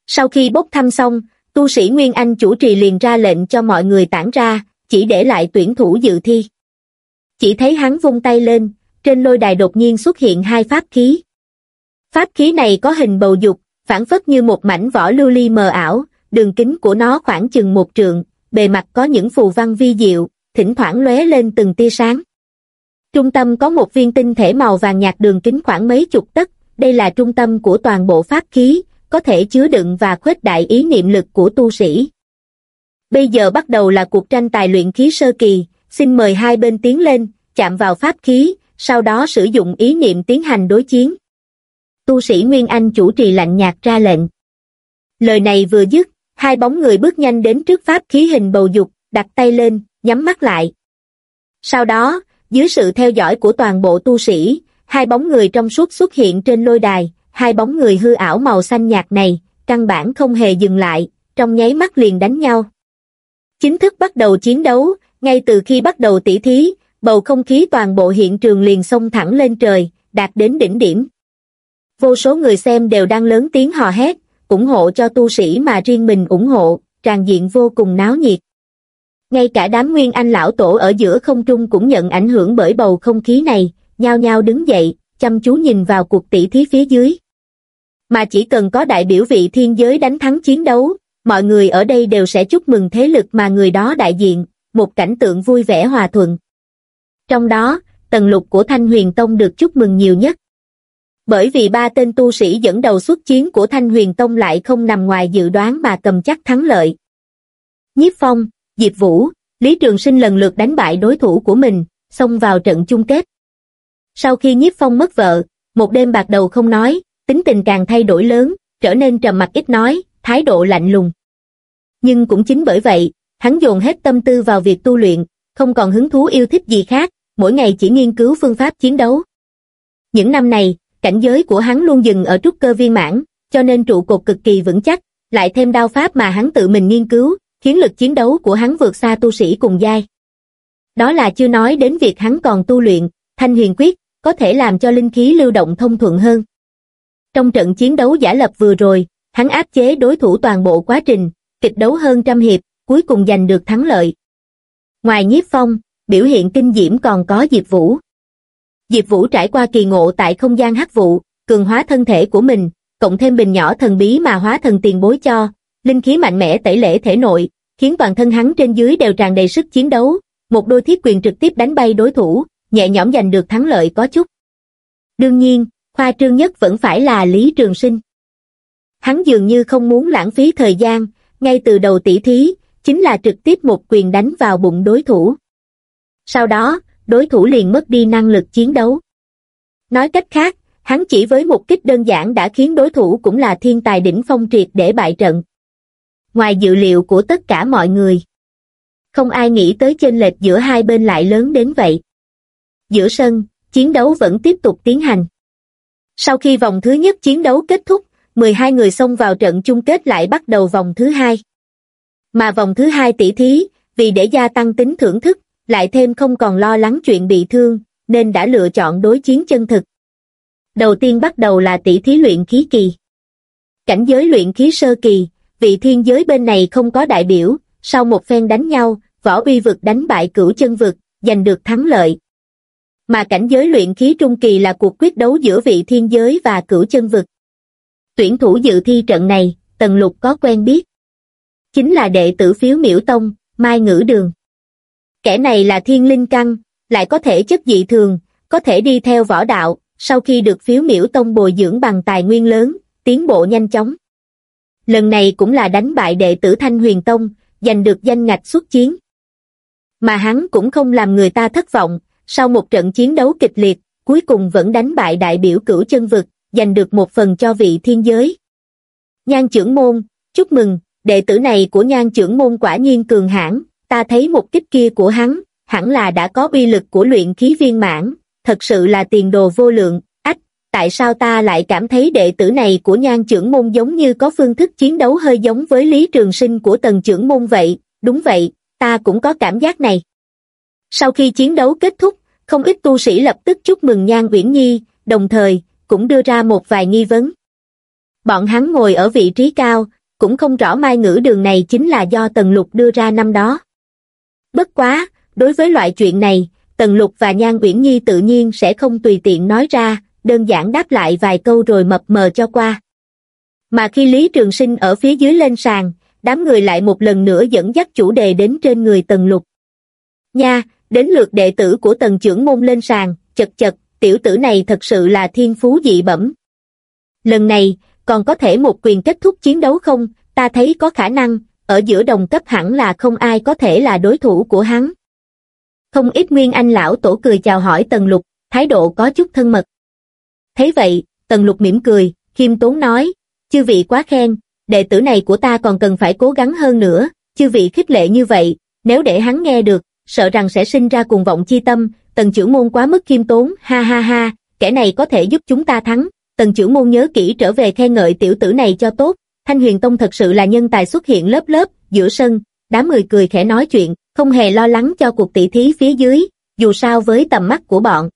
Sau khi bốc thăm xong, tu sĩ Nguyên Anh chủ trì liền ra lệnh cho mọi người tản ra, chỉ để lại tuyển thủ dự thi. Chỉ thấy hắn vung tay lên, trên lôi đài đột nhiên xuất hiện hai pháp khí. Pháp khí này có hình bầu dục, phản phất như một mảnh vỏ lưu ly mờ ảo, đường kính của nó khoảng chừng một trượng, bề mặt có những phù văn vi diệu, thỉnh thoảng lóe lên từng tia sáng. Trung tâm có một viên tinh thể màu vàng nhạt đường kính khoảng mấy chục tấc, đây là trung tâm của toàn bộ pháp khí, có thể chứa đựng và khuếch đại ý niệm lực của tu sĩ. Bây giờ bắt đầu là cuộc tranh tài luyện khí sơ kỳ, xin mời hai bên tiến lên, chạm vào pháp khí, sau đó sử dụng ý niệm tiến hành đối chiến. Tu sĩ Nguyên Anh chủ trì lạnh nhạt ra lệnh. Lời này vừa dứt, hai bóng người bước nhanh đến trước pháp khí hình bầu dục, đặt tay lên, nhắm mắt lại. Sau đó, dưới sự theo dõi của toàn bộ tu sĩ, hai bóng người trong suốt xuất hiện trên lôi đài, hai bóng người hư ảo màu xanh nhạt này, căn bản không hề dừng lại, trong nháy mắt liền đánh nhau. Chính thức bắt đầu chiến đấu, ngay từ khi bắt đầu tỉ thí, bầu không khí toàn bộ hiện trường liền xông thẳng lên trời, đạt đến đỉnh điểm. Vô số người xem đều đang lớn tiếng hò hét, ủng hộ cho tu sĩ mà riêng mình ủng hộ, tràn diện vô cùng náo nhiệt. Ngay cả đám nguyên anh lão tổ ở giữa không trung cũng nhận ảnh hưởng bởi bầu không khí này, nhao nhao đứng dậy, chăm chú nhìn vào cuộc tỷ thí phía dưới. Mà chỉ cần có đại biểu vị thiên giới đánh thắng chiến đấu, mọi người ở đây đều sẽ chúc mừng thế lực mà người đó đại diện, một cảnh tượng vui vẻ hòa thuận. Trong đó, tầng lục của Thanh Huyền Tông được chúc mừng nhiều nhất. Bởi vì ba tên tu sĩ dẫn đầu xuất chiến của Thanh Huyền Tông lại không nằm ngoài dự đoán mà cầm chắc thắng lợi. Nhiếp Phong, Diệp Vũ, Lý Trường Sinh lần lượt đánh bại đối thủ của mình, xông vào trận chung kết. Sau khi Nhiếp Phong mất vợ, một đêm bạc đầu không nói, tính tình càng thay đổi lớn, trở nên trầm mặc ít nói, thái độ lạnh lùng. Nhưng cũng chính bởi vậy, hắn dồn hết tâm tư vào việc tu luyện, không còn hứng thú yêu thích gì khác, mỗi ngày chỉ nghiên cứu phương pháp chiến đấu. Những năm này, cảnh giới của hắn luôn dừng ở trúc cơ viên mãn, cho nên trụ cột cực kỳ vững chắc, lại thêm đao pháp mà hắn tự mình nghiên cứu, khiến lực chiến đấu của hắn vượt xa tu sĩ cùng giai. Đó là chưa nói đến việc hắn còn tu luyện, thanh huyền quyết, có thể làm cho linh khí lưu động thông thuận hơn. Trong trận chiến đấu giả lập vừa rồi, hắn áp chế đối thủ toàn bộ quá trình, kịch đấu hơn trăm hiệp, cuối cùng giành được thắng lợi. Ngoài nhiếp phong, biểu hiện kinh diễm còn có Diệp Vũ. Diệp Vũ trải qua kỳ ngộ tại không gian hắc vụ, cường hóa thân thể của mình, cộng thêm bình nhỏ thần bí mà hóa thần tiền bối cho, linh khí mạnh mẽ tẩy lễ thể nội, khiến toàn thân hắn trên dưới đều tràn đầy sức chiến đấu, một đôi thiết quyền trực tiếp đánh bay đối thủ, nhẹ nhõm giành được thắng lợi có chút. Đương nhiên, khoa trương nhất vẫn phải là Lý Trường Sinh. Hắn dường như không muốn lãng phí thời gian, ngay từ đầu tỷ thí, chính là trực tiếp một quyền đánh vào bụng đối thủ. Sau đó, đối thủ liền mất đi năng lực chiến đấu. Nói cách khác, hắn chỉ với một kích đơn giản đã khiến đối thủ cũng là thiên tài đỉnh phong triệt để bại trận. Ngoài dự liệu của tất cả mọi người. Không ai nghĩ tới chênh lệch giữa hai bên lại lớn đến vậy. Giữa sân, chiến đấu vẫn tiếp tục tiến hành. Sau khi vòng thứ nhất chiến đấu kết thúc, 12 người xông vào trận chung kết lại bắt đầu vòng thứ hai. Mà vòng thứ hai tỷ thí, vì để gia tăng tính thưởng thức, lại thêm không còn lo lắng chuyện bị thương, nên đã lựa chọn đối chiến chân thực. Đầu tiên bắt đầu là tỷ thí luyện khí kỳ. Cảnh giới luyện khí sơ kỳ, vị thiên giới bên này không có đại biểu, sau một phen đánh nhau, võ uy vực đánh bại cửu chân vực, giành được thắng lợi. Mà cảnh giới luyện khí trung kỳ là cuộc quyết đấu giữa vị thiên giới và cửu chân vực. Tuyển thủ dự thi trận này, Tần Lục có quen biết. Chính là đệ tử phiếu miễu tông, Mai Ngữ Đường. Kẻ này là thiên linh căn, lại có thể chất dị thường, có thể đi theo võ đạo, sau khi được phiếu miễu tông bồi dưỡng bằng tài nguyên lớn, tiến bộ nhanh chóng. Lần này cũng là đánh bại đệ tử Thanh Huyền Tông, giành được danh ngạch xuất chiến. Mà hắn cũng không làm người ta thất vọng, sau một trận chiến đấu kịch liệt, cuối cùng vẫn đánh bại đại biểu cửu chân vực, giành được một phần cho vị thiên giới. Nhan trưởng môn, chúc mừng, đệ tử này của nhan trưởng môn quả nhiên cường hãn, ta thấy một kích kia của hắn, hẳn là đã có uy lực của luyện khí viên mãn, thật sự là tiền đồ vô lượng, ách, tại sao ta lại cảm thấy đệ tử này của nhan trưởng môn giống như có phương thức chiến đấu hơi giống với lý trường sinh của tần trưởng môn vậy, đúng vậy, ta cũng có cảm giác này. Sau khi chiến đấu kết thúc, không ít tu sĩ lập tức chúc mừng Nhan Uyển Nhi, đồng thời, cũng đưa ra một vài nghi vấn. Bọn hắn ngồi ở vị trí cao, cũng không rõ mai ngữ đường này chính là do Tần Lục đưa ra năm đó. Bất quá, đối với loại chuyện này, Tần Lục và Nhan Uyển Nhi tự nhiên sẽ không tùy tiện nói ra, đơn giản đáp lại vài câu rồi mập mờ cho qua. Mà khi Lý Trường Sinh ở phía dưới lên sàn, đám người lại một lần nữa dẫn dắt chủ đề đến trên người Tần Lục. Nha, đến lượt đệ tử của Tần trưởng môn lên sàn, chật chật, tiểu tử này thật sự là thiên phú dị bẩm. Lần này, còn có thể một quyền kết thúc chiến đấu không, ta thấy có khả năng, ở giữa đồng cấp hẳn là không ai có thể là đối thủ của hắn. Không ít nguyên anh lão tổ cười chào hỏi Tần Lục, thái độ có chút thân mật. Thấy vậy, Tần Lục mỉm cười, khiêm tốn nói, chư vị quá khen, đệ tử này của ta còn cần phải cố gắng hơn nữa, chư vị khích lệ như vậy, nếu để hắn nghe được, sợ rằng sẽ sinh ra cuồng vọng chi tâm, tần trưởng môn quá mức khiêm tốn, ha ha ha, kẻ này có thể giúp chúng ta thắng, tần trưởng môn nhớ kỹ trở về khen ngợi tiểu tử này cho tốt, Thanh Huyền Tông thật sự là nhân tài xuất hiện lớp lớp, giữa sân, đám người cười khẽ nói chuyện, không hề lo lắng cho cuộc tỷ thí phía dưới, dù sao với tầm mắt của bọn.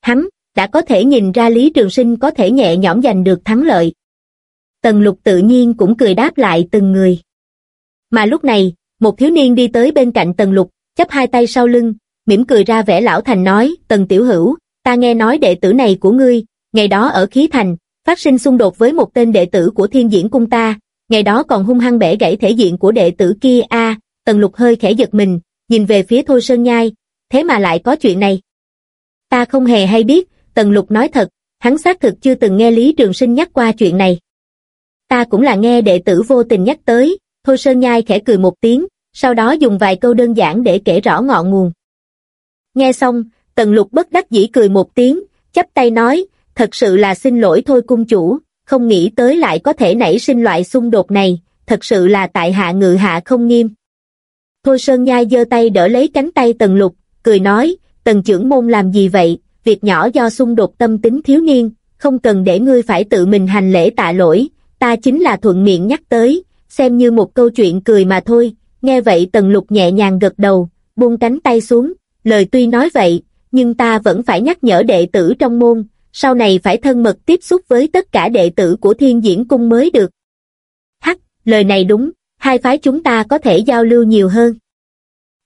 Hắn, đã có thể nhìn ra Lý Trường Sinh có thể nhẹ nhõm giành được thắng lợi. Tần lục tự nhiên cũng cười đáp lại từng người. Mà lúc này, một thiếu niên đi tới bên cạnh tần lục, chắp hai tay sau lưng, mỉm cười ra vẻ lão thành nói, tần tiểu hữu, ta nghe nói đệ tử này của ngươi, ngày đó ở khí thành, phát sinh xung đột với một tên đệ tử của thiên diễn cung ta, ngày đó còn hung hăng bẻ gãy thể diện của đệ tử kia a tần lục hơi khẽ giật mình, nhìn về phía thôi sơn nhai, thế mà lại có chuyện này. Ta không hề hay biết, tần lục nói thật, hắn xác thực chưa từng nghe Lý Trường Sinh nhắc qua chuyện này. Ta cũng là nghe đệ tử vô tình nhắc tới, thôi sơn nhai khẽ cười một tiếng, sau đó dùng vài câu đơn giản để kể rõ ngọn nguồn. Nghe xong, tần lục bất đắc dĩ cười một tiếng, chắp tay nói, thật sự là xin lỗi thôi cung chủ, không nghĩ tới lại có thể nảy sinh loại xung đột này, thật sự là tại hạ ngự hạ không nghiêm. Thôi Sơn Nhai giơ tay đỡ lấy cánh tay Tần Lục, cười nói, Tần trưởng môn làm gì vậy, việc nhỏ do xung đột tâm tính thiếu niên, không cần để ngươi phải tự mình hành lễ tạ lỗi, ta chính là thuận miệng nhắc tới, xem như một câu chuyện cười mà thôi, nghe vậy tần lục nhẹ nhàng gật đầu, buông cánh tay xuống, lời tuy nói vậy, nhưng ta vẫn phải nhắc nhở đệ tử trong môn, sau này phải thân mật tiếp xúc với tất cả đệ tử của thiên diễn cung mới được. Hắc, lời này đúng, hai phái chúng ta có thể giao lưu nhiều hơn.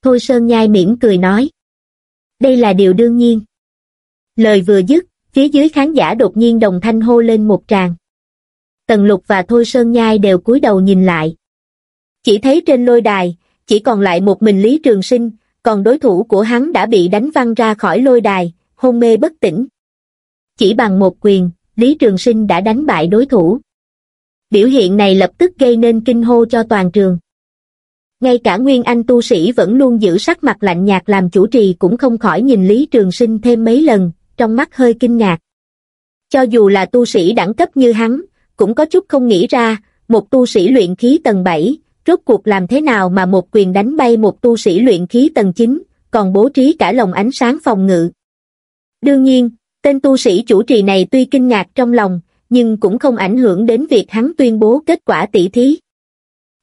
Thôi Sơn Nhai mỉm cười nói. Đây là điều đương nhiên. Lời vừa dứt, phía dưới khán giả đột nhiên đồng thanh hô lên một tràng. Tần Lục và Thôi Sơn Nhai đều cúi đầu nhìn lại. Chỉ thấy trên lôi đài, chỉ còn lại một mình Lý Trường Sinh, còn đối thủ của hắn đã bị đánh văng ra khỏi lôi đài, hôn mê bất tỉnh. Chỉ bằng một quyền, Lý Trường Sinh đã đánh bại đối thủ. Biểu hiện này lập tức gây nên kinh hô cho toàn trường. Ngay cả Nguyên Anh tu sĩ vẫn luôn giữ sắc mặt lạnh nhạt làm chủ trì cũng không khỏi nhìn Lý Trường Sinh thêm mấy lần, trong mắt hơi kinh ngạc. Cho dù là tu sĩ đẳng cấp như hắn, cũng có chút không nghĩ ra, một tu sĩ luyện khí tầng 7, rốt cuộc làm thế nào mà một quyền đánh bay một tu sĩ luyện khí tầng 9, còn bố trí cả lồng ánh sáng phòng ngự. Đương nhiên, tên tu sĩ chủ trì này tuy kinh ngạc trong lòng, nhưng cũng không ảnh hưởng đến việc hắn tuyên bố kết quả tỷ thí.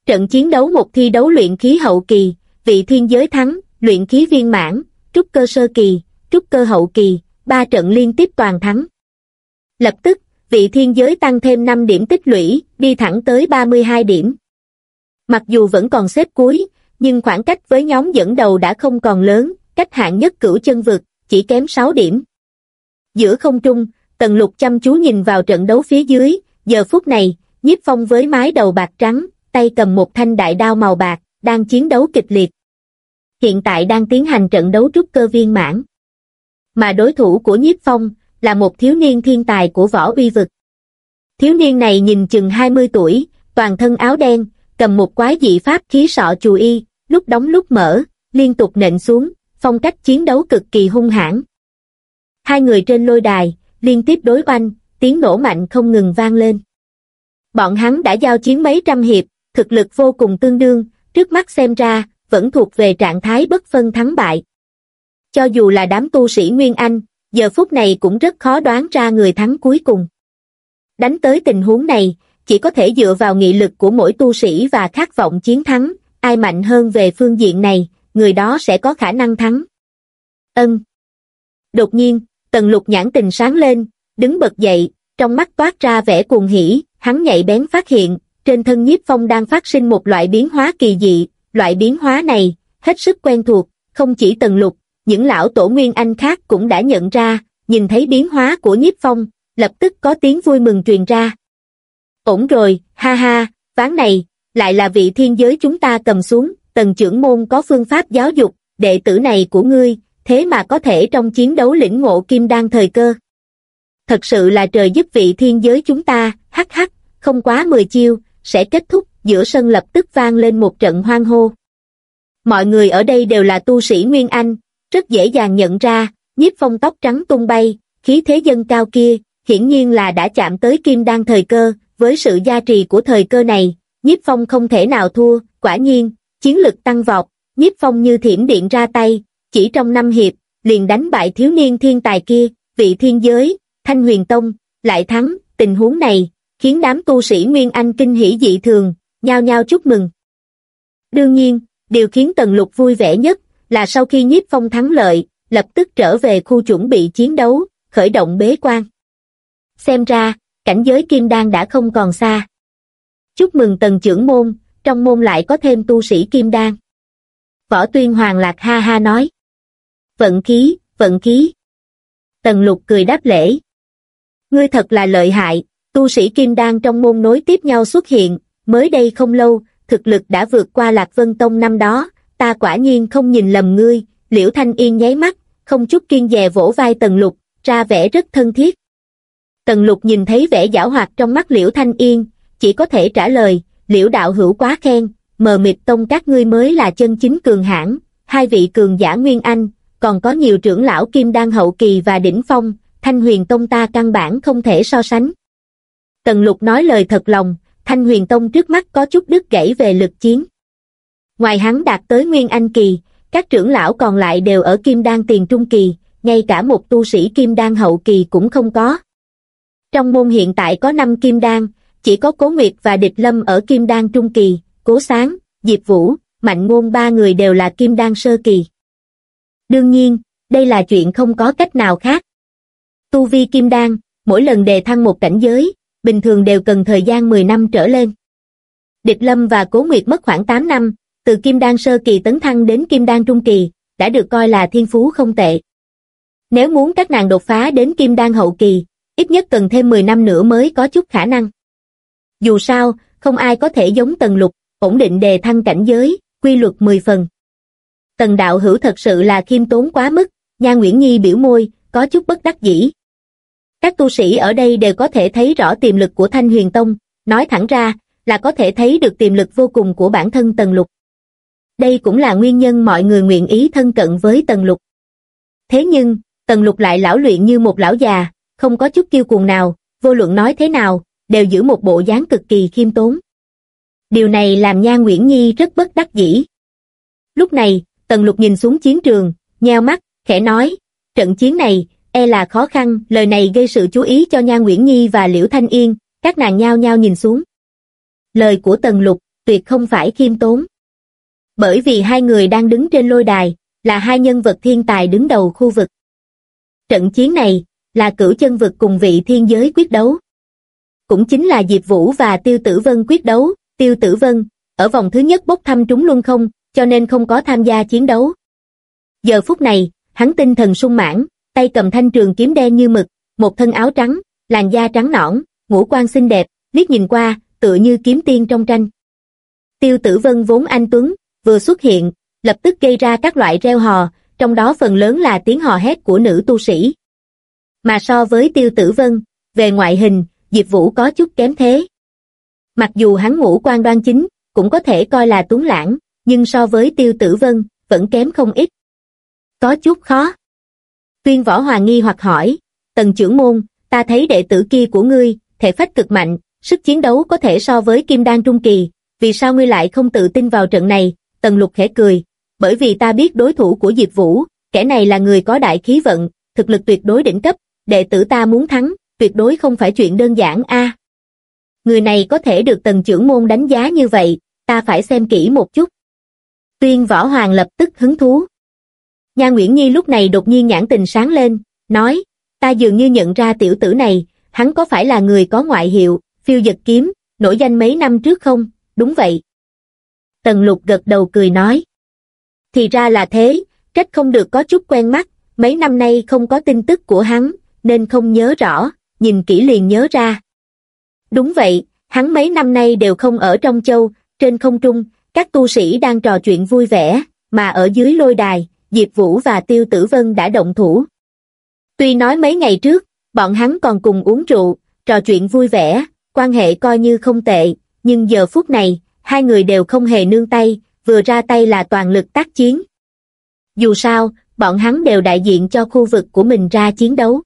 Trận chiến đấu một thi đấu luyện khí hậu kỳ, vị thiên giới thắng, luyện khí viên mãn, trúc cơ sơ kỳ, trúc cơ hậu kỳ, ba trận liên tiếp toàn thắng. Lập tức, vị thiên giới tăng thêm 5 điểm tích lũy, đi thẳng tới 32 điểm. Mặc dù vẫn còn xếp cuối, nhưng khoảng cách với nhóm dẫn đầu đã không còn lớn, cách hạng nhất cửu chân vực, chỉ kém 6 điểm. Giữa không trung, Tần Lục chăm chú nhìn vào trận đấu phía dưới, giờ phút này, nhiếp phong với mái đầu bạc trắng, tay cầm một thanh đại đao màu bạc, đang chiến đấu kịch liệt. Hiện tại đang tiến hành trận đấu trúc cơ viên mãn. Mà đối thủ của nhiếp phong, là một thiếu niên thiên tài của võ uy vực. Thiếu niên này nhìn chừng 20 tuổi, toàn thân áo đen, cầm một quái dị pháp khí sọ chù y, lúc đóng lúc mở, liên tục nện xuống, phong cách chiến đấu cực kỳ hung hãn. Hai người trên lôi đài, liên tiếp đối oanh, tiếng nổ mạnh không ngừng vang lên. Bọn hắn đã giao chiến mấy trăm hiệp, thực lực vô cùng tương đương, trước mắt xem ra, vẫn thuộc về trạng thái bất phân thắng bại. Cho dù là đám tu sĩ Nguyên Anh, giờ phút này cũng rất khó đoán ra người thắng cuối cùng. Đánh tới tình huống này, chỉ có thể dựa vào nghị lực của mỗi tu sĩ và khát vọng chiến thắng, ai mạnh hơn về phương diện này, người đó sẽ có khả năng thắng. Ân. Đột nhiên, tần lục nhãn tình sáng lên, đứng bật dậy, trong mắt toát ra vẻ cuồng hỉ, hắn nhạy bén phát hiện, trên thân nhiếp phong đang phát sinh một loại biến hóa kỳ dị, loại biến hóa này, hết sức quen thuộc, không chỉ tần lục, những lão tổ nguyên anh khác cũng đã nhận ra, nhìn thấy biến hóa của nhiếp phong, lập tức có tiếng vui mừng truyền ra. Ổn rồi, ha ha, ván này, lại là vị thiên giới chúng ta cầm xuống, tần trưởng môn có phương pháp giáo dục, đệ tử này của ngươi, thế mà có thể trong chiến đấu lĩnh ngộ kim đan thời cơ. Thật sự là trời giúp vị thiên giới chúng ta, hắc hắc, không quá 10 chiêu, sẽ kết thúc, giữa sân lập tức vang lên một trận hoang hô. Mọi người ở đây đều là tu sĩ Nguyên Anh, rất dễ dàng nhận ra, nhiếp phong tóc trắng tung bay, khí thế dân cao kia, hiển nhiên là đã chạm tới kim đan thời cơ, với sự gia trì của thời cơ này, nhiếp phong không thể nào thua, quả nhiên, chiến lực tăng vọt, nhiếp phong như thiểm điện ra tay, chỉ trong năm hiệp, liền đánh bại thiếu niên thiên tài kia, vị thiên giới, thanh huyền tông, lại thắng, tình huống này, khiến đám tu sĩ Nguyên Anh kinh hỉ dị thường, nhao nhao chúc mừng. Đương nhiên, điều khiến Tần Lục vui vẻ nhất, là sau khi nhiếp phong thắng lợi, lập tức trở về khu chuẩn bị chiến đấu, khởi động bế quan. Xem ra, cảnh giới kim đan đã không còn xa. Chúc mừng tần trưởng môn, trong môn lại có thêm tu sĩ kim đan. Võ tuyên hoàng lạc ha ha nói. Vận khí, vận khí. Tần lục cười đáp lễ. Ngươi thật là lợi hại, tu sĩ kim đan trong môn nối tiếp nhau xuất hiện, mới đây không lâu, thực lực đã vượt qua Lạc Vân Tông năm đó, ta quả nhiên không nhìn lầm ngươi, liễu thanh yên nháy mắt, không chút kiên dè vỗ vai tần lục, ra vẻ rất thân thiết. Tần lục nhìn thấy vẻ giả hoạt trong mắt liễu thanh yên, chỉ có thể trả lời, liễu đạo hữu quá khen, mờ mịt tông các ngươi mới là chân chính cường hãn hai vị cường giả Nguyên Anh, còn có nhiều trưởng lão kim đan hậu kỳ và đỉnh phong, thanh huyền tông ta căn bản không thể so sánh. Tần lục nói lời thật lòng, thanh huyền tông trước mắt có chút đứt gãy về lực chiến. Ngoài hắn đạt tới Nguyên Anh Kỳ, các trưởng lão còn lại đều ở Kim Đan Tiền Trung Kỳ, ngay cả một tu sĩ kim đan hậu kỳ cũng không có. Trong môn hiện tại có 5 kim đan, chỉ có Cố Nguyệt và Địch Lâm ở kim đan trung kỳ, Cố Sáng, Diệp Vũ, Mạnh Ngôn ba người đều là kim đan sơ kỳ. Đương nhiên, đây là chuyện không có cách nào khác. Tu vi kim đan, mỗi lần đề thăng một cảnh giới, bình thường đều cần thời gian 10 năm trở lên. Địch Lâm và Cố Nguyệt mất khoảng 8 năm, từ kim đan sơ kỳ tấn thăng đến kim đan trung kỳ, đã được coi là thiên phú không tệ. Nếu muốn các nàng đột phá đến kim đan hậu kỳ, ít nhất cần thêm 10 năm nữa mới có chút khả năng. Dù sao, không ai có thể giống tần lục, ổn định đề thăng cảnh giới, quy luật 10 phần. Tần đạo hữu thật sự là khiêm tốn quá mức, nha Nguyễn Nhi biểu môi, có chút bất đắc dĩ. Các tu sĩ ở đây đều có thể thấy rõ tiềm lực của Thanh Huyền Tông, nói thẳng ra, là có thể thấy được tiềm lực vô cùng của bản thân Tần Lục. Đây cũng là nguyên nhân mọi người nguyện ý thân cận với Tần Lục. Thế nhưng, Tần Lục lại lão luyện như một lão già, không có chút kiêu cuồng nào, vô luận nói thế nào, đều giữ một bộ dáng cực kỳ khiêm tốn. Điều này làm Nha Nguyễn Nhi rất bất đắc dĩ. Lúc này, Tần Lục nhìn xuống chiến trường, nheo mắt, khẽ nói, trận chiến này, e là khó khăn, lời này gây sự chú ý cho Nha Nguyễn Nhi và Liễu Thanh Yên, các nàng nhao nhao nhìn xuống. Lời của Tần Lục, tuyệt không phải khiêm tốn. Bởi vì hai người đang đứng trên lôi đài, là hai nhân vật thiên tài đứng đầu khu vực. Trận chiến này, là cửu chân vực cùng vị thiên giới quyết đấu. Cũng chính là Diệp Vũ và Tiêu Tử Vân quyết đấu, Tiêu Tử Vân, ở vòng thứ nhất bốc thăm trúng luân không, cho nên không có tham gia chiến đấu. Giờ phút này, hắn tinh thần sung mãn, tay cầm thanh trường kiếm đen như mực, một thân áo trắng, làn da trắng nõn, ngũ quan xinh đẹp, liếc nhìn qua, tựa như kiếm tiên trong tranh. Tiêu Tử Vân vốn anh tuấn, vừa xuất hiện, lập tức gây ra các loại reo hò, trong đó phần lớn là tiếng hò hét của nữ tu sĩ. Mà so với Tiêu Tử Vân, về ngoại hình, Diệp Vũ có chút kém thế. Mặc dù hắn ngũ quan đoan chính, cũng có thể coi là tuấn lãng, nhưng so với Tiêu Tử Vân, vẫn kém không ít. Có chút khó. Tuyên Võ Hòa nghi hoặc hỏi, Tần trưởng môn, ta thấy đệ tử kia của ngươi, thể phách cực mạnh, sức chiến đấu có thể so với Kim Đan Trung Kỳ, vì sao ngươi lại không tự tin vào trận này, Tần Lục khẽ cười, bởi vì ta biết đối thủ của Diệp Vũ, kẻ này là người có đại khí vận, thực lực tuyệt đối đỉnh cấp, đệ tử ta muốn thắng, tuyệt đối không phải chuyện đơn giản a. Người này có thể được tần trưởng môn đánh giá như vậy, ta phải xem kỹ một chút. Tuyên Võ Hoàng lập tức hứng thú. Nha Nguyễn Nhi lúc này đột nhiên nhãn tình sáng lên, nói, ta dường như nhận ra tiểu tử này, hắn có phải là người có ngoại hiệu, phiêu giật kiếm, nổi danh mấy năm trước không, đúng vậy. Tần lục gật đầu cười nói. Thì ra là thế, trách không được có chút quen mắt, mấy năm nay không có tin tức của hắn, nên không nhớ rõ, nhìn kỹ liền nhớ ra. Đúng vậy, hắn mấy năm nay đều không ở trong châu, trên không trung, các tu sĩ đang trò chuyện vui vẻ, mà ở dưới lôi đài, Diệp Vũ và Tiêu Tử Vân đã động thủ. Tuy nói mấy ngày trước, bọn hắn còn cùng uống rượu, trò chuyện vui vẻ, quan hệ coi như không tệ, nhưng giờ phút này, hai người đều không hề nương tay, vừa ra tay là toàn lực tác chiến. Dù sao, bọn hắn đều đại diện cho khu vực của mình ra chiến đấu.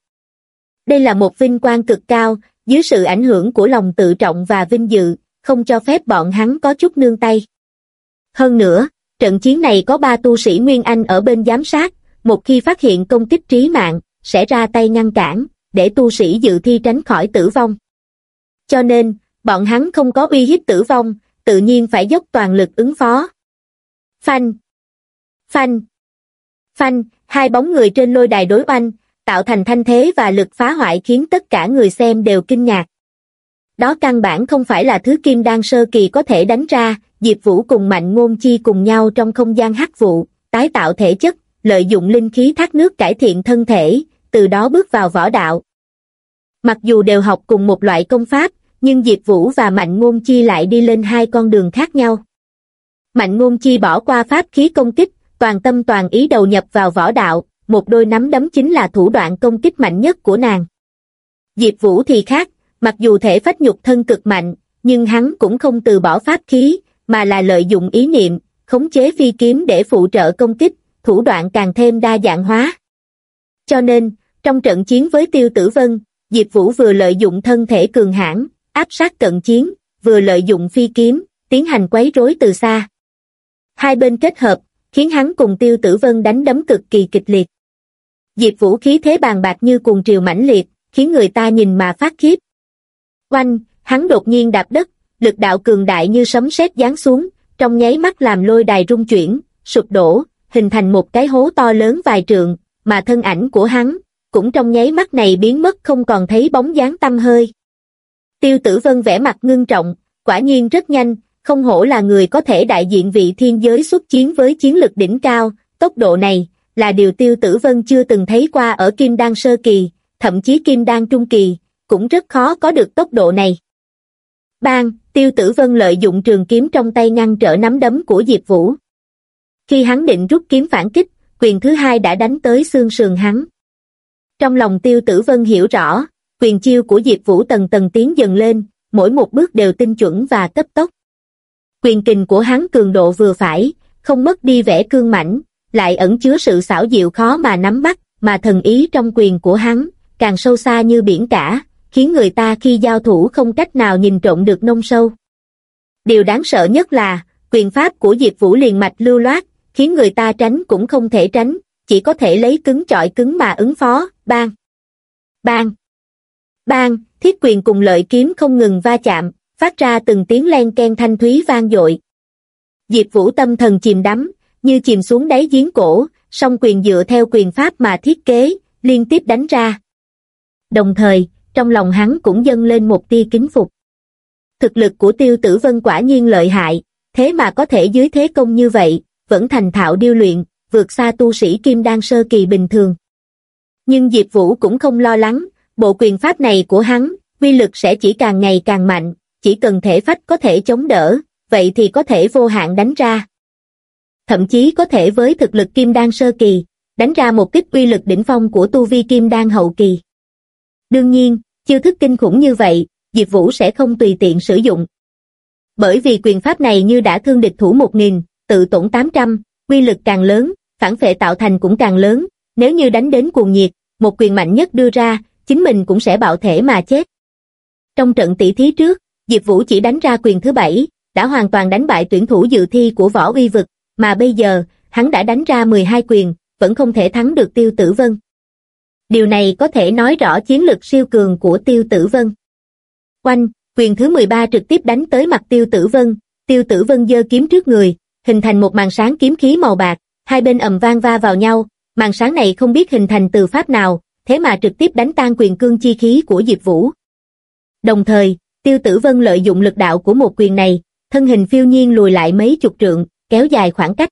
Đây là một vinh quang cực cao, dưới sự ảnh hưởng của lòng tự trọng và vinh dự, không cho phép bọn hắn có chút nương tay. Hơn nữa, trận chiến này có ba tu sĩ Nguyên Anh ở bên giám sát, một khi phát hiện công kích trí mạng, sẽ ra tay ngăn cản, để tu sĩ dự thi tránh khỏi tử vong. Cho nên, bọn hắn không có uy hiếp tử vong, tự nhiên phải dốc toàn lực ứng phó. Phanh! Phanh! Phanh! Hai bóng người trên lôi đài đối oanh, tạo thành thanh thế và lực phá hoại khiến tất cả người xem đều kinh ngạc. Đó căn bản không phải là thứ kim đan sơ kỳ có thể đánh ra, Diệp Vũ cùng Mạnh Ngôn Chi cùng nhau trong không gian hắc vụ, tái tạo thể chất, lợi dụng linh khí thác nước cải thiện thân thể, từ đó bước vào võ đạo. Mặc dù đều học cùng một loại công pháp, nhưng Diệp Vũ và Mạnh Ngôn Chi lại đi lên hai con đường khác nhau. Mạnh Ngôn Chi bỏ qua pháp khí công kích, toàn tâm toàn ý đầu nhập vào võ đạo, một đôi nắm đấm chính là thủ đoạn công kích mạnh nhất của nàng. Diệp Vũ thì khác, mặc dù thể phách nhục thân cực mạnh, nhưng hắn cũng không từ bỏ pháp khí, mà là lợi dụng ý niệm, khống chế phi kiếm để phụ trợ công kích, thủ đoạn càng thêm đa dạng hóa. Cho nên, trong trận chiến với Tiêu Tử Vân, Diệp Vũ vừa lợi dụng thân thể cường hãn, áp sát cận chiến, vừa lợi dụng phi kiếm, tiến hành quấy rối từ xa. Hai bên kết hợp, khiến hắn cùng Tiêu Tử Vân đánh đấm cực kỳ kịch liệt. Diệp Vũ khí thế bàn bạc như cuồng triều mãnh liệt, khiến người ta nhìn mà phát khiếp. Oanh, hắn đột nhiên đạp đất, lực đạo cường đại như sấm sét giáng xuống, trong nháy mắt làm lôi đài rung chuyển, sụp đổ, hình thành một cái hố to lớn vài trượng, mà thân ảnh của hắn, cũng trong nháy mắt này biến mất không còn thấy bóng dáng tâm hơi. Tiêu tử vân vẽ mặt ngưng trọng, quả nhiên rất nhanh, không hổ là người có thể đại diện vị thiên giới xuất chiến với chiến lực đỉnh cao, tốc độ này, là điều tiêu tử vân chưa từng thấy qua ở Kim Đan Sơ Kỳ, thậm chí Kim Đan Trung Kỳ, cũng rất khó có được tốc độ này. Bang, tiêu tử vân lợi dụng trường kiếm trong tay ngăn trở nắm đấm của Diệp Vũ. Khi hắn định rút kiếm phản kích, quyền thứ hai đã đánh tới xương sườn hắn. Trong lòng tiêu tử vân hiểu rõ, quyền chiêu của Diệp Vũ tầng tầng tiến dần lên, mỗi một bước đều tinh chuẩn và cấp tốc. Quyền kình của hắn cường độ vừa phải, không mất đi vẻ cương mãnh, lại ẩn chứa sự xảo diệu khó mà nắm bắt, mà thần ý trong quyền của hắn, càng sâu xa như biển cả, khiến người ta khi giao thủ không cách nào nhìn trộn được nông sâu. Điều đáng sợ nhất là, quyền pháp của Diệp Vũ liền mạch lưu loát, khiến người ta tránh cũng không thể tránh, chỉ có thể lấy cứng chọi cứng mà ứng phó, bang. Bang. Bang, thiết quyền cùng lợi kiếm không ngừng va chạm, phát ra từng tiếng len ken thanh thúy vang dội. Diệp Vũ tâm thần chìm đắm, như chìm xuống đáy giếng cổ, song quyền dựa theo quyền pháp mà thiết kế, liên tiếp đánh ra. Đồng thời, trong lòng hắn cũng dâng lên một tia kính phục. Thực lực của tiêu tử vân quả nhiên lợi hại, thế mà có thể dưới thế công như vậy, vẫn thành thạo điêu luyện, vượt xa tu sĩ kim đan sơ kỳ bình thường. Nhưng Diệp Vũ cũng không lo lắng, bộ quyền pháp này của hắn, quy lực sẽ chỉ càng ngày càng mạnh, chỉ cần thể phách có thể chống đỡ, vậy thì có thể vô hạn đánh ra. Thậm chí có thể với thực lực kim đan sơ kỳ, đánh ra một kích uy lực đỉnh phong của tu vi kim đan hậu kỳ. Đương nhiên, chiêu thức kinh khủng như vậy, Diệp Vũ sẽ không tùy tiện sử dụng. Bởi vì quyền pháp này như đã thương địch thủ 1.000, tự tổn 800, quy lực càng lớn, phản phệ tạo thành cũng càng lớn, nếu như đánh đến cuồng nhiệt, một quyền mạnh nhất đưa ra, chính mình cũng sẽ bạo thể mà chết. Trong trận tỷ thí trước, Diệp Vũ chỉ đánh ra quyền thứ bảy, đã hoàn toàn đánh bại tuyển thủ dự thi của võ uy vực, mà bây giờ, hắn đã đánh ra 12 quyền, vẫn không thể thắng được Tiêu Tử Vân. Điều này có thể nói rõ chiến lực siêu cường của Tiêu Tử Vân. Quanh, quyền thứ 13 trực tiếp đánh tới mặt Tiêu Tử Vân, Tiêu Tử Vân giơ kiếm trước người, hình thành một màn sáng kiếm khí màu bạc, hai bên ầm vang va vào nhau, màn sáng này không biết hình thành từ pháp nào, thế mà trực tiếp đánh tan quyền cương chi khí của Diệp Vũ. Đồng thời, Tiêu Tử Vân lợi dụng lực đạo của một quyền này, thân hình phiêu nhiên lùi lại mấy chục trượng, kéo dài khoảng cách.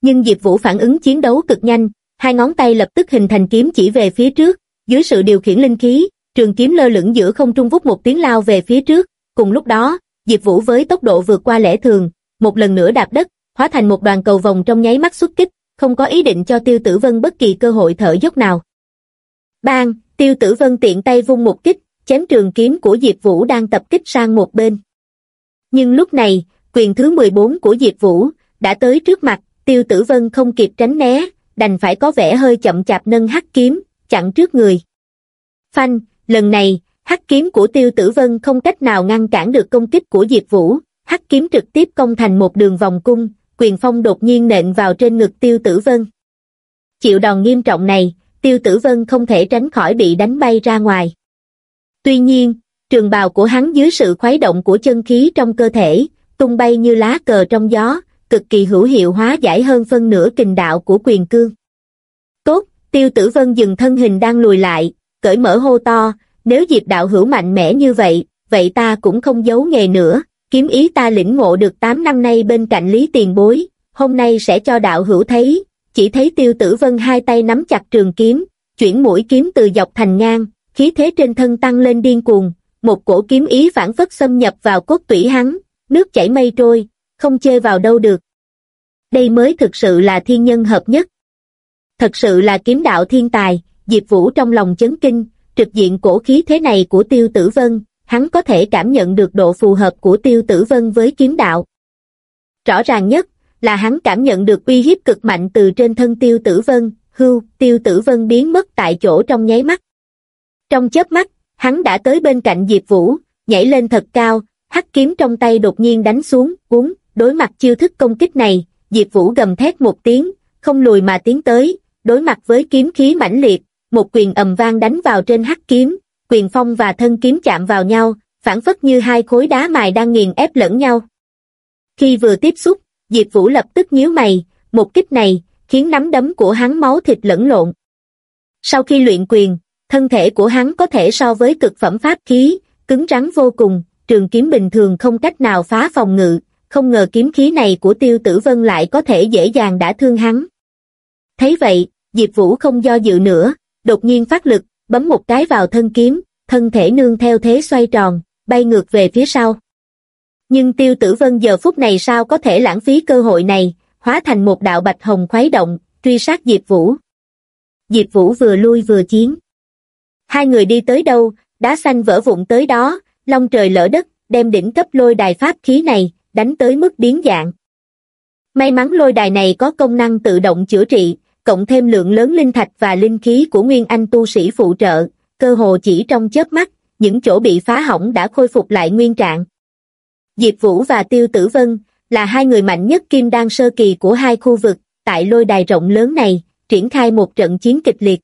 Nhưng Diệp Vũ phản ứng chiến đấu cực nhanh, hai ngón tay lập tức hình thành kiếm chỉ về phía trước, dưới sự điều khiển linh khí, trường kiếm lơ lửng giữa không trung vút một tiếng lao về phía trước, cùng lúc đó, Diệp Vũ với tốc độ vượt qua lẽ thường, một lần nữa đạp đất, hóa thành một đoàn cầu vòng trong nháy mắt xuất kích, không có ý định cho Tiêu Tử Vân bất kỳ cơ hội thở dốc nào. Bang, Tiêu Tử Vân tiện tay vung một kích, chém trường kiếm của Diệp Vũ đang tập kích sang một bên. Nhưng lúc này, quyền thứ 14 của Diệp Vũ đã tới trước mặt, Tiêu Tử Vân không kịp tránh né, đành phải có vẻ hơi chậm chạp nâng hắc kiếm, chặn trước người. Phanh, lần này, hắc kiếm của Tiêu Tử Vân không cách nào ngăn cản được công kích của Diệp Vũ, hắc kiếm trực tiếp công thành một đường vòng cung, quyền phong đột nhiên nện vào trên ngực Tiêu Tử Vân. Chịu đòn nghiêm trọng này, Tiêu Tử Vân không thể tránh khỏi bị đánh bay ra ngoài. Tuy nhiên, trường bào của hắn dưới sự khuấy động của chân khí trong cơ thể, tung bay như lá cờ trong gió, cực kỳ hữu hiệu hóa giải hơn phân nửa kình đạo của quyền cương. Tốt, Tiêu Tử Vân dừng thân hình đang lùi lại, cởi mở hô to, nếu Diệp đạo hữu mạnh mẽ như vậy, vậy ta cũng không giấu nghề nữa, kiếm ý ta lĩnh ngộ được 8 năm nay bên cạnh Lý Tiền Bối, hôm nay sẽ cho đạo hữu thấy, chỉ thấy Tiêu Tử Vân hai tay nắm chặt trường kiếm, chuyển mũi kiếm từ dọc thành ngang, khí thế trên thân tăng lên điên cuồng, một cổ kiếm ý phản phất xâm nhập vào cốt tủy hắn, nước chảy mây trôi, không chơi vào đâu được. Đây mới thực sự là thiên nhân hợp nhất. Thật sự là kiếm đạo thiên tài, Diệp Vũ trong lòng chấn kinh, trực diện cổ khí thế này của Tiêu Tử Vân, hắn có thể cảm nhận được độ phù hợp của Tiêu Tử Vân với kiếm đạo. Rõ ràng nhất là hắn cảm nhận được uy hiếp cực mạnh từ trên thân Tiêu Tử Vân, hưu, Tiêu Tử Vân biến mất tại chỗ trong nháy mắt. Trong chớp mắt, hắn đã tới bên cạnh Diệp Vũ, nhảy lên thật cao, hắc kiếm trong tay đột nhiên đánh xuống, cuốn, đối mặt chiêu thức công kích này, Diệp Vũ gầm thét một tiếng, không lùi mà tiến tới, đối mặt với kiếm khí mãnh liệt, một quyền ầm vang đánh vào trên hắc kiếm, quyền phong và thân kiếm chạm vào nhau, phản phất như hai khối đá mài đang nghiền ép lẫn nhau. Khi vừa tiếp xúc, Diệp Vũ lập tức nhíu mày, một kích này, khiến nắm đấm của hắn máu thịt lẫn lộn. Sau khi luyện quyền, thân thể của hắn có thể so với cực phẩm pháp khí, cứng rắn vô cùng, trường kiếm bình thường không cách nào phá phòng ngự, không ngờ kiếm khí này của Tiêu Tử Vân lại có thể dễ dàng đã thương hắn. Thấy vậy, Diệp Vũ không do dự nữa, đột nhiên phát lực, bấm một cái vào thân kiếm, thân thể nương theo thế xoay tròn, bay ngược về phía sau. Nhưng Tiêu Tử Vân giờ phút này sao có thể lãng phí cơ hội này, hóa thành một đạo bạch hồng khuấy động, truy sát Diệp Vũ. Diệp Vũ vừa lui vừa chiến. Hai người đi tới đâu, đá xanh vỡ vụn tới đó, long trời lỡ đất, đem đỉnh cấp lôi đài pháp khí này, đánh tới mức biến dạng. May mắn lôi đài này có công năng tự động chữa trị, cộng thêm lượng lớn linh thạch và linh khí của Nguyên Anh tu sĩ phụ trợ, cơ hồ chỉ trong chớp mắt, những chỗ bị phá hỏng đã khôi phục lại nguyên trạng. Diệp Vũ và Tiêu Tử Vân là hai người mạnh nhất kim đan sơ kỳ của hai khu vực, tại lôi đài rộng lớn này, triển khai một trận chiến kịch liệt.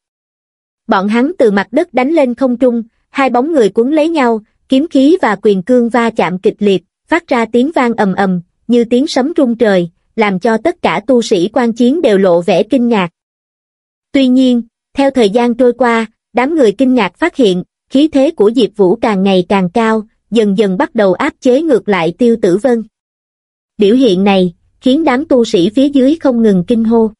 Bọn hắn từ mặt đất đánh lên không trung, hai bóng người cuốn lấy nhau, kiếm khí và quyền cương va chạm kịch liệt, phát ra tiếng vang ầm ầm, như tiếng sấm rung trời, làm cho tất cả tu sĩ quan chiến đều lộ vẻ kinh ngạc. Tuy nhiên, theo thời gian trôi qua, đám người kinh ngạc phát hiện, khí thế của Diệp Vũ càng ngày càng cao, dần dần bắt đầu áp chế ngược lại Tiêu Tử Vân. Biểu hiện này, khiến đám tu sĩ phía dưới không ngừng kinh hô.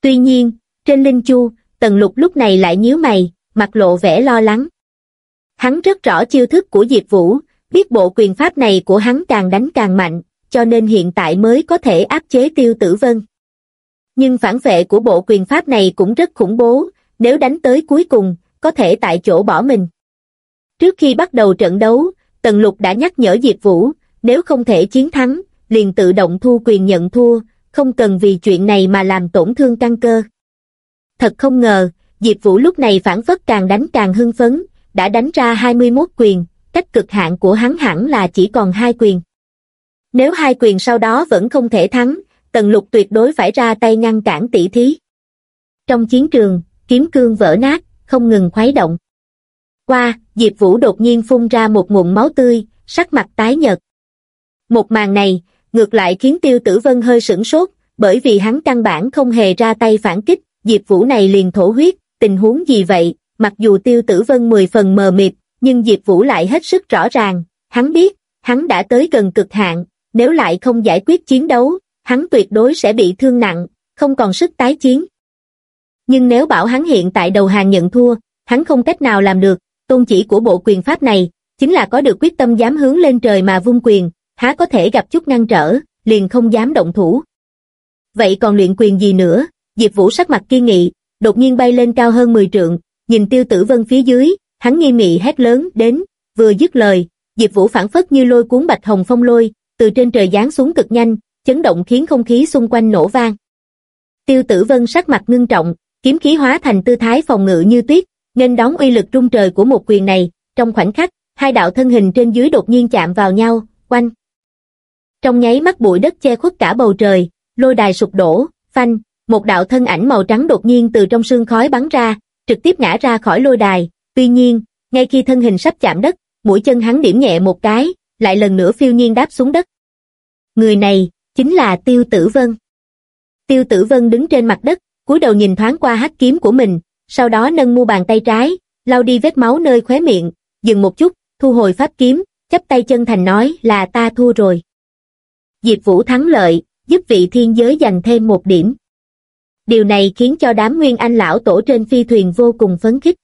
Tuy nhiên, trên Linh Chu, Tần Lục lúc này lại nhíu mày, mặt lộ vẻ lo lắng. Hắn rất rõ chiêu thức của Diệp Vũ, biết bộ quyền pháp này của hắn càng đánh càng mạnh, cho nên hiện tại mới có thể áp chế Tiêu Tử Vân. Nhưng phản vệ của bộ quyền pháp này cũng rất khủng bố, nếu đánh tới cuối cùng, có thể tại chỗ bỏ mình. Trước khi bắt đầu trận đấu, Tần Lục đã nhắc nhở Diệp Vũ, nếu không thể chiến thắng, liền tự động thu quyền nhận thua, không cần vì chuyện này mà làm tổn thương căn cơ. Thật không ngờ, Diệp Vũ lúc này phản phất càng đánh càng hưng phấn, đã đánh ra 21 quyền, cách cực hạn của hắn hẳn là chỉ còn hai quyền. Nếu hai quyền sau đó vẫn không thể thắng, Tần Lục tuyệt đối phải ra tay ngăn cản tỷ thí. Trong chiến trường, kiếm cương vỡ nát, không ngừng khuấy động. Qua, Diệp Vũ đột nhiên phun ra một nguồn máu tươi, sắc mặt tái nhợt. Một màn này, ngược lại khiến Tiêu Tử Vân hơi sửng sốt, bởi vì hắn căn bản không hề ra tay phản kích, Diệp Vũ này liền thổ huyết, tình huống gì vậy, mặc dù Tiêu Tử Vân mười phần mờ mịt, nhưng Diệp Vũ lại hết sức rõ ràng, hắn biết, hắn đã tới gần cực hạn, nếu lại không giải quyết chiến đấu, hắn tuyệt đối sẽ bị thương nặng, không còn sức tái chiến. Nhưng nếu bảo hắn hiện tại đầu hàng nhận thua, hắn không cách nào làm được, tôn chỉ của bộ quyền pháp này, chính là có được quyết tâm dám hướng lên trời mà vung quyền, há có thể gặp chút ngăn trở, liền không dám động thủ. Vậy còn luyện quyền gì nữa, Diệp Vũ sắc mặt kiên nghị, đột nhiên bay lên cao hơn 10 trượng, nhìn tiêu tử vân phía dưới, hắn nghi mị hét lớn đến, vừa dứt lời, Diệp Vũ phản phất như lôi cuốn bạch hồng phong lôi, từ trên trời giáng xuống cực nhanh, chấn động khiến không khí xung quanh nổ vang. Tiêu tử vân sắc mặt ngưng trọng, kiếm khí hóa thành tư thái phòng ngự như tuyết, nên đón uy lực trung trời của một quyền này, trong khoảnh khắc, hai đạo thân hình trên dưới đột nhiên chạm vào nhau, quanh. Trong nháy mắt bụi đất che khuất cả bầu trời, lôi đài sụp đổ, phanh, một đạo thân ảnh màu trắng đột nhiên từ trong sương khói bắn ra, trực tiếp ngã ra khỏi lôi đài, tuy nhiên, ngay khi thân hình sắp chạm đất, mũi chân hắn điểm nhẹ một cái, lại lần nữa phiêu nhiên đáp xuống đất. Người này, chính là Tiêu Tử Vân. Tiêu Tử Vân đứng trên mặt đất, cúi đầu nhìn thoáng qua hắc kiếm của mình, sau đó nâng mu bàn tay trái, lau đi vết máu nơi khóe miệng, dừng một chút, thu hồi pháp kiếm, chấp tay chân thành nói là ta thua rồi. Diệp Vũ thắng lợi, giúp vị thiên giới giành thêm một điểm. Điều này khiến cho đám nguyên anh lão tổ trên phi thuyền vô cùng phấn khích.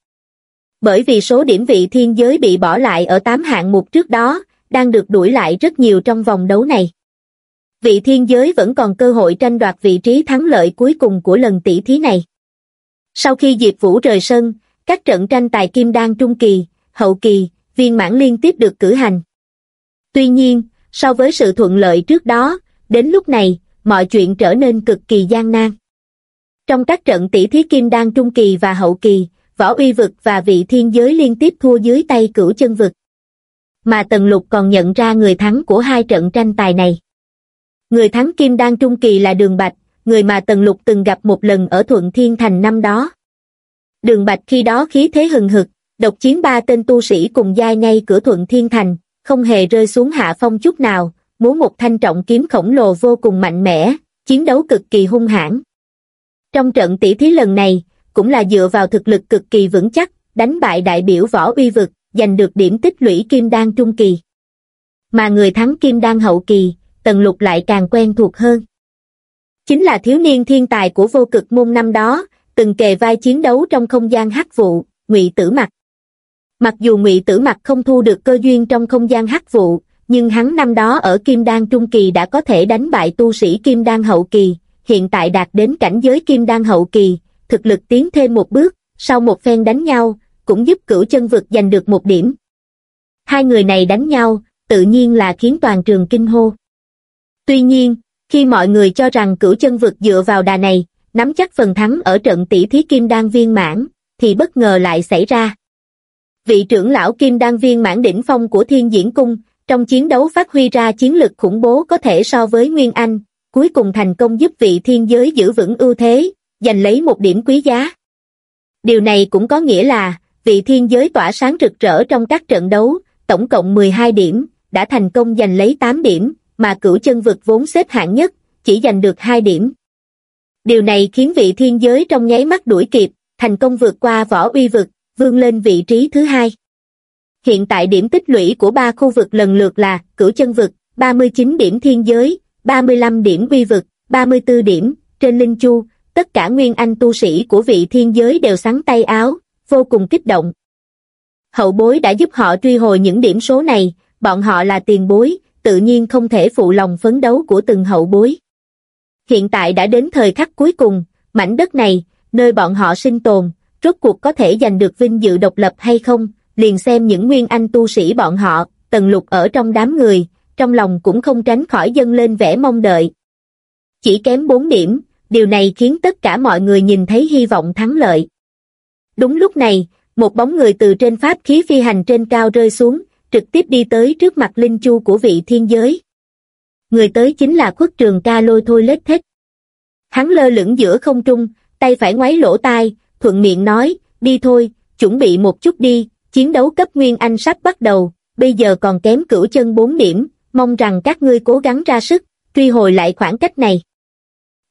Bởi vì số điểm vị thiên giới bị bỏ lại ở 8 hạng mục trước đó, đang được đuổi lại rất nhiều trong vòng đấu này. Vị thiên giới vẫn còn cơ hội tranh đoạt vị trí thắng lợi cuối cùng của lần tỷ thí này. Sau khi Diệp Vũ rời sân, các trận tranh tài kim đan trung kỳ, hậu kỳ, viên mãn liên tiếp được cử hành. Tuy nhiên, so với sự thuận lợi trước đó, đến lúc này, mọi chuyện trở nên cực kỳ gian nan. Trong các trận tỷ thí kim đan trung kỳ và hậu kỳ, võ uy vực và vị thiên giới liên tiếp thua dưới tay cửu chân vực. Mà Tần Lục còn nhận ra người thắng của hai trận tranh tài này. Người thắng kim đan trung kỳ là Đường Bạch, người mà Tần Lục từng gặp một lần ở Thuận Thiên Thành năm đó. Đường Bạch khi đó khí thế hừng hực, độc chiến ba tên tu sĩ cùng giai ngay cửa Thuận Thiên Thành, không hề rơi xuống hạ phong chút nào, muốn một thanh trọng kiếm khổng lồ vô cùng mạnh mẽ, chiến đấu cực kỳ hung hãn. Trong trận tỷ thí lần này, cũng là dựa vào thực lực cực kỳ vững chắc, đánh bại đại biểu võ uy vực, giành được điểm tích lũy kim đan trung kỳ. Mà người thắng kim đan hậu kỳ, tần lục lại càng quen thuộc hơn. Chính là thiếu niên thiên tài của vô cực môn năm đó, từng kề vai chiến đấu trong không gian hắc vụ, ngụy tử mặc. Mặc dù ngụy tử mặc không thu được cơ duyên trong không gian hắc vụ, nhưng hắn năm đó ở Kim Đan Trung Kỳ đã có thể đánh bại tu sĩ Kim Đan Hậu Kỳ, hiện tại đạt đến cảnh giới Kim Đan Hậu Kỳ, thực lực tiến thêm một bước, sau một phen đánh nhau, cũng giúp cửu chân vực giành được một điểm. Hai người này đánh nhau, tự nhiên là khiến toàn trường kinh hô. Tuy nhiên, khi mọi người cho rằng cửu chân vực dựa vào đà này, nắm chắc phần thắng ở trận tỷ thí Kim Đan viên mãn, thì bất ngờ lại xảy ra. Vị trưởng lão Kim Đan viên mãn đỉnh phong của Thiên Diễn Cung, trong chiến đấu phát huy ra chiến lực khủng bố có thể so với Nguyên Anh, cuối cùng thành công giúp vị thiên giới giữ vững ưu thế, giành lấy một điểm quý giá. Điều này cũng có nghĩa là, vị thiên giới tỏa sáng rực rỡ trong các trận đấu, tổng cộng 12 điểm, đã thành công giành lấy 8 điểm, mà cửu chân vực vốn xếp hạng nhất, chỉ giành được 2 điểm. Điều này khiến vị thiên giới trong nháy mắt đuổi kịp, thành công vượt qua võ uy vực, vươn lên vị trí thứ hai. Hiện tại điểm tích lũy của ba khu vực lần lượt là Cửu Chân Vực, 39 điểm Thiên Giới, 35 điểm quy Vực, 34 điểm, trên Linh Chu, tất cả nguyên anh tu sĩ của vị Thiên Giới đều sắn tay áo, vô cùng kích động. Hậu bối đã giúp họ truy hồi những điểm số này, bọn họ là tiền bối, tự nhiên không thể phụ lòng phấn đấu của từng hậu bối. Hiện tại đã đến thời khắc cuối cùng, mảnh đất này, nơi bọn họ sinh tồn, rốt cuộc có thể giành được vinh dự độc lập hay không, liền xem những nguyên anh tu sĩ bọn họ, tần lục ở trong đám người, trong lòng cũng không tránh khỏi dâng lên vẻ mong đợi. Chỉ kém 4 điểm, điều này khiến tất cả mọi người nhìn thấy hy vọng thắng lợi. Đúng lúc này, một bóng người từ trên pháp khí phi hành trên cao rơi xuống, trực tiếp đi tới trước mặt linh chu của vị thiên giới. Người tới chính là khuất trường ca lôi thôi lết thích. Hắn lơ lửng giữa không trung, tay phải ngoáy lỗ tai, thuận miệng nói, đi thôi, chuẩn bị một chút đi, chiến đấu cấp Nguyên Anh sắp bắt đầu, bây giờ còn kém cửu chân 4 điểm, mong rằng các ngươi cố gắng ra sức, truy hồi lại khoảng cách này.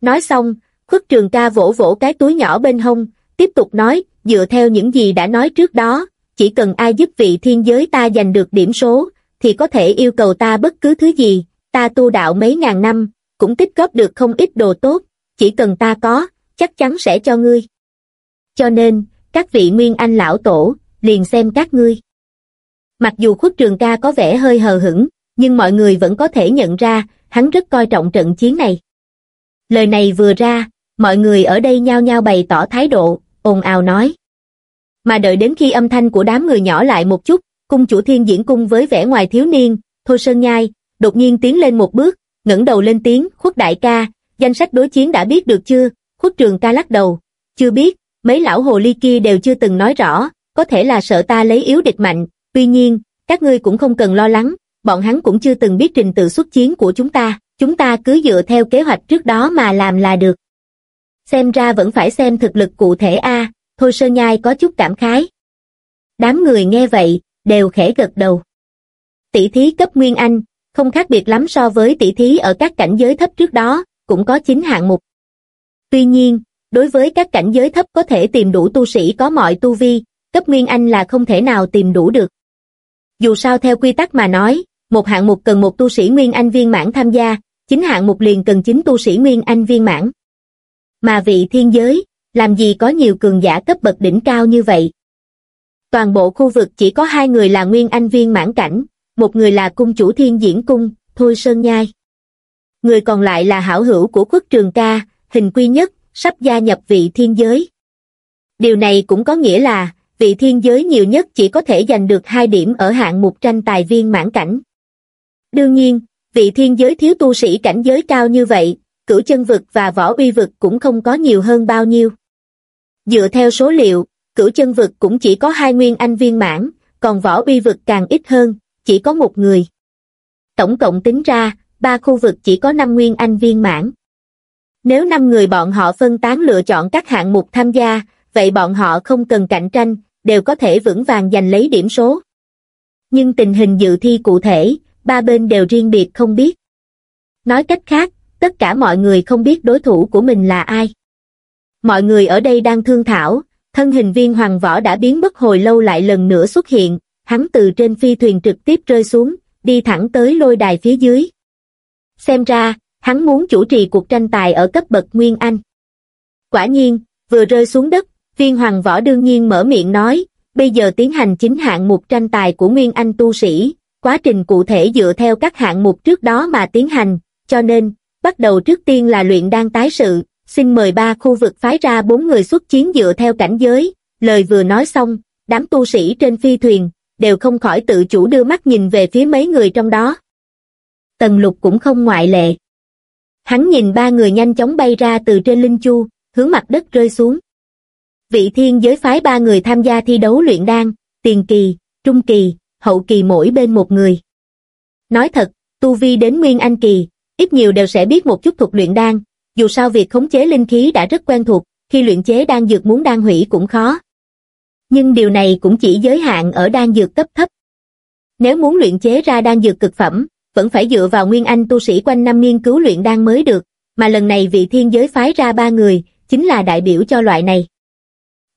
Nói xong, khuất trường ca vỗ vỗ cái túi nhỏ bên hông, tiếp tục nói, dựa theo những gì đã nói trước đó, chỉ cần ai giúp vị thiên giới ta giành được điểm số, thì có thể yêu cầu ta bất cứ thứ gì, ta tu đạo mấy ngàn năm, cũng tích góp được không ít đồ tốt, chỉ cần ta có, chắc chắn sẽ cho ngươi. Cho nên, các vị nguyên anh lão tổ, liền xem các ngươi. Mặc dù khuất trường ca có vẻ hơi hờ hững, nhưng mọi người vẫn có thể nhận ra, hắn rất coi trọng trận chiến này. Lời này vừa ra, mọi người ở đây nhao nhao bày tỏ thái độ, ồn ào nói. Mà đợi đến khi âm thanh của đám người nhỏ lại một chút, cung chủ thiên diễn cung với vẻ ngoài thiếu niên, Thôi Sơn Nhai, đột nhiên tiến lên một bước, ngẩng đầu lên tiếng, khuất đại ca, danh sách đối chiến đã biết được chưa? Khuất trường ca lắc đầu, chưa biết, mấy lão hồ ly kia đều chưa từng nói rõ, có thể là sợ ta lấy yếu địch mạnh, tuy nhiên, các ngươi cũng không cần lo lắng, bọn hắn cũng chưa từng biết trình tự xuất chiến của chúng ta, chúng ta cứ dựa theo kế hoạch trước đó mà làm là được. Xem ra vẫn phải xem thực lực cụ thể a, thôi sơ nhai có chút cảm khái. Đám người nghe vậy, đều khẽ gật đầu. Tỷ thí cấp Nguyên Anh, không khác biệt lắm so với tỷ thí ở các cảnh giới thấp trước đó, cũng có chín hạng mục. Tuy nhiên, đối với các cảnh giới thấp có thể tìm đủ tu sĩ có mọi tu vi, cấp Nguyên Anh là không thể nào tìm đủ được. Dù sao theo quy tắc mà nói, một hạng mục cần một tu sĩ Nguyên Anh viên mãn tham gia, chính hạng mục liền cần chính tu sĩ Nguyên Anh viên mãn. Mà vị thiên giới, làm gì có nhiều cường giả cấp bậc đỉnh cao như vậy? Toàn bộ khu vực chỉ có hai người là Nguyên Anh viên mãn cảnh, một người là cung chủ thiên diễn cung, Thôi Sơn Nhai. Người còn lại là hảo hữu của khuất trường ca, hình quy nhất, sắp gia nhập vị thiên giới. Điều này cũng có nghĩa là, vị thiên giới nhiều nhất chỉ có thể giành được hai điểm ở hạng mục tranh tài viên mãn cảnh. Đương nhiên, vị thiên giới thiếu tu sĩ cảnh giới cao như vậy, cửu chân vực và võ uy vực cũng không có nhiều hơn bao nhiêu. Dựa theo số liệu, cửu chân vực cũng chỉ có hai nguyên anh viên mãn, còn võ uy vực càng ít hơn, chỉ có một người. Tổng cộng tính ra, ba khu vực chỉ có năm nguyên anh viên mãn. Nếu năm người bọn họ phân tán lựa chọn các hạng mục tham gia, vậy bọn họ không cần cạnh tranh, đều có thể vững vàng giành lấy điểm số. Nhưng tình hình dự thi cụ thể, ba bên đều riêng biệt không biết. Nói cách khác, tất cả mọi người không biết đối thủ của mình là ai. Mọi người ở đây đang thương thảo, thân hình viên hoàng võ đã biến mất hồi lâu lại lần nữa xuất hiện, hắn từ trên phi thuyền trực tiếp rơi xuống, đi thẳng tới lôi đài phía dưới. Xem ra, hắn muốn chủ trì cuộc tranh tài ở cấp bậc Nguyên Anh. Quả nhiên, vừa rơi xuống đất, viên hoàng võ đương nhiên mở miệng nói, bây giờ tiến hành chính hạng mục tranh tài của Nguyên Anh tu sĩ, quá trình cụ thể dựa theo các hạng mục trước đó mà tiến hành, cho nên, bắt đầu trước tiên là luyện đan tái sự, xin mời ba khu vực phái ra bốn người xuất chiến dựa theo cảnh giới, lời vừa nói xong, đám tu sĩ trên phi thuyền, đều không khỏi tự chủ đưa mắt nhìn về phía mấy người trong đó. Tần lục cũng không ngoại lệ. Hắn nhìn ba người nhanh chóng bay ra từ trên linh chu, hướng mặt đất rơi xuống. Vị thiên giới phái ba người tham gia thi đấu luyện đan, tiền kỳ, trung kỳ, hậu kỳ mỗi bên một người. Nói thật, tu vi đến nguyên anh kỳ, ít nhiều đều sẽ biết một chút thuật luyện đan, dù sao việc khống chế linh khí đã rất quen thuộc, khi luyện chế đan dược muốn đan hủy cũng khó. Nhưng điều này cũng chỉ giới hạn ở đan dược cấp thấp. Nếu muốn luyện chế ra đan dược cực phẩm, vẫn phải dựa vào nguyên anh tu sĩ quanh năm nghiên cứu luyện đan mới được, mà lần này vị thiên giới phái ra ba người, chính là đại biểu cho loại này.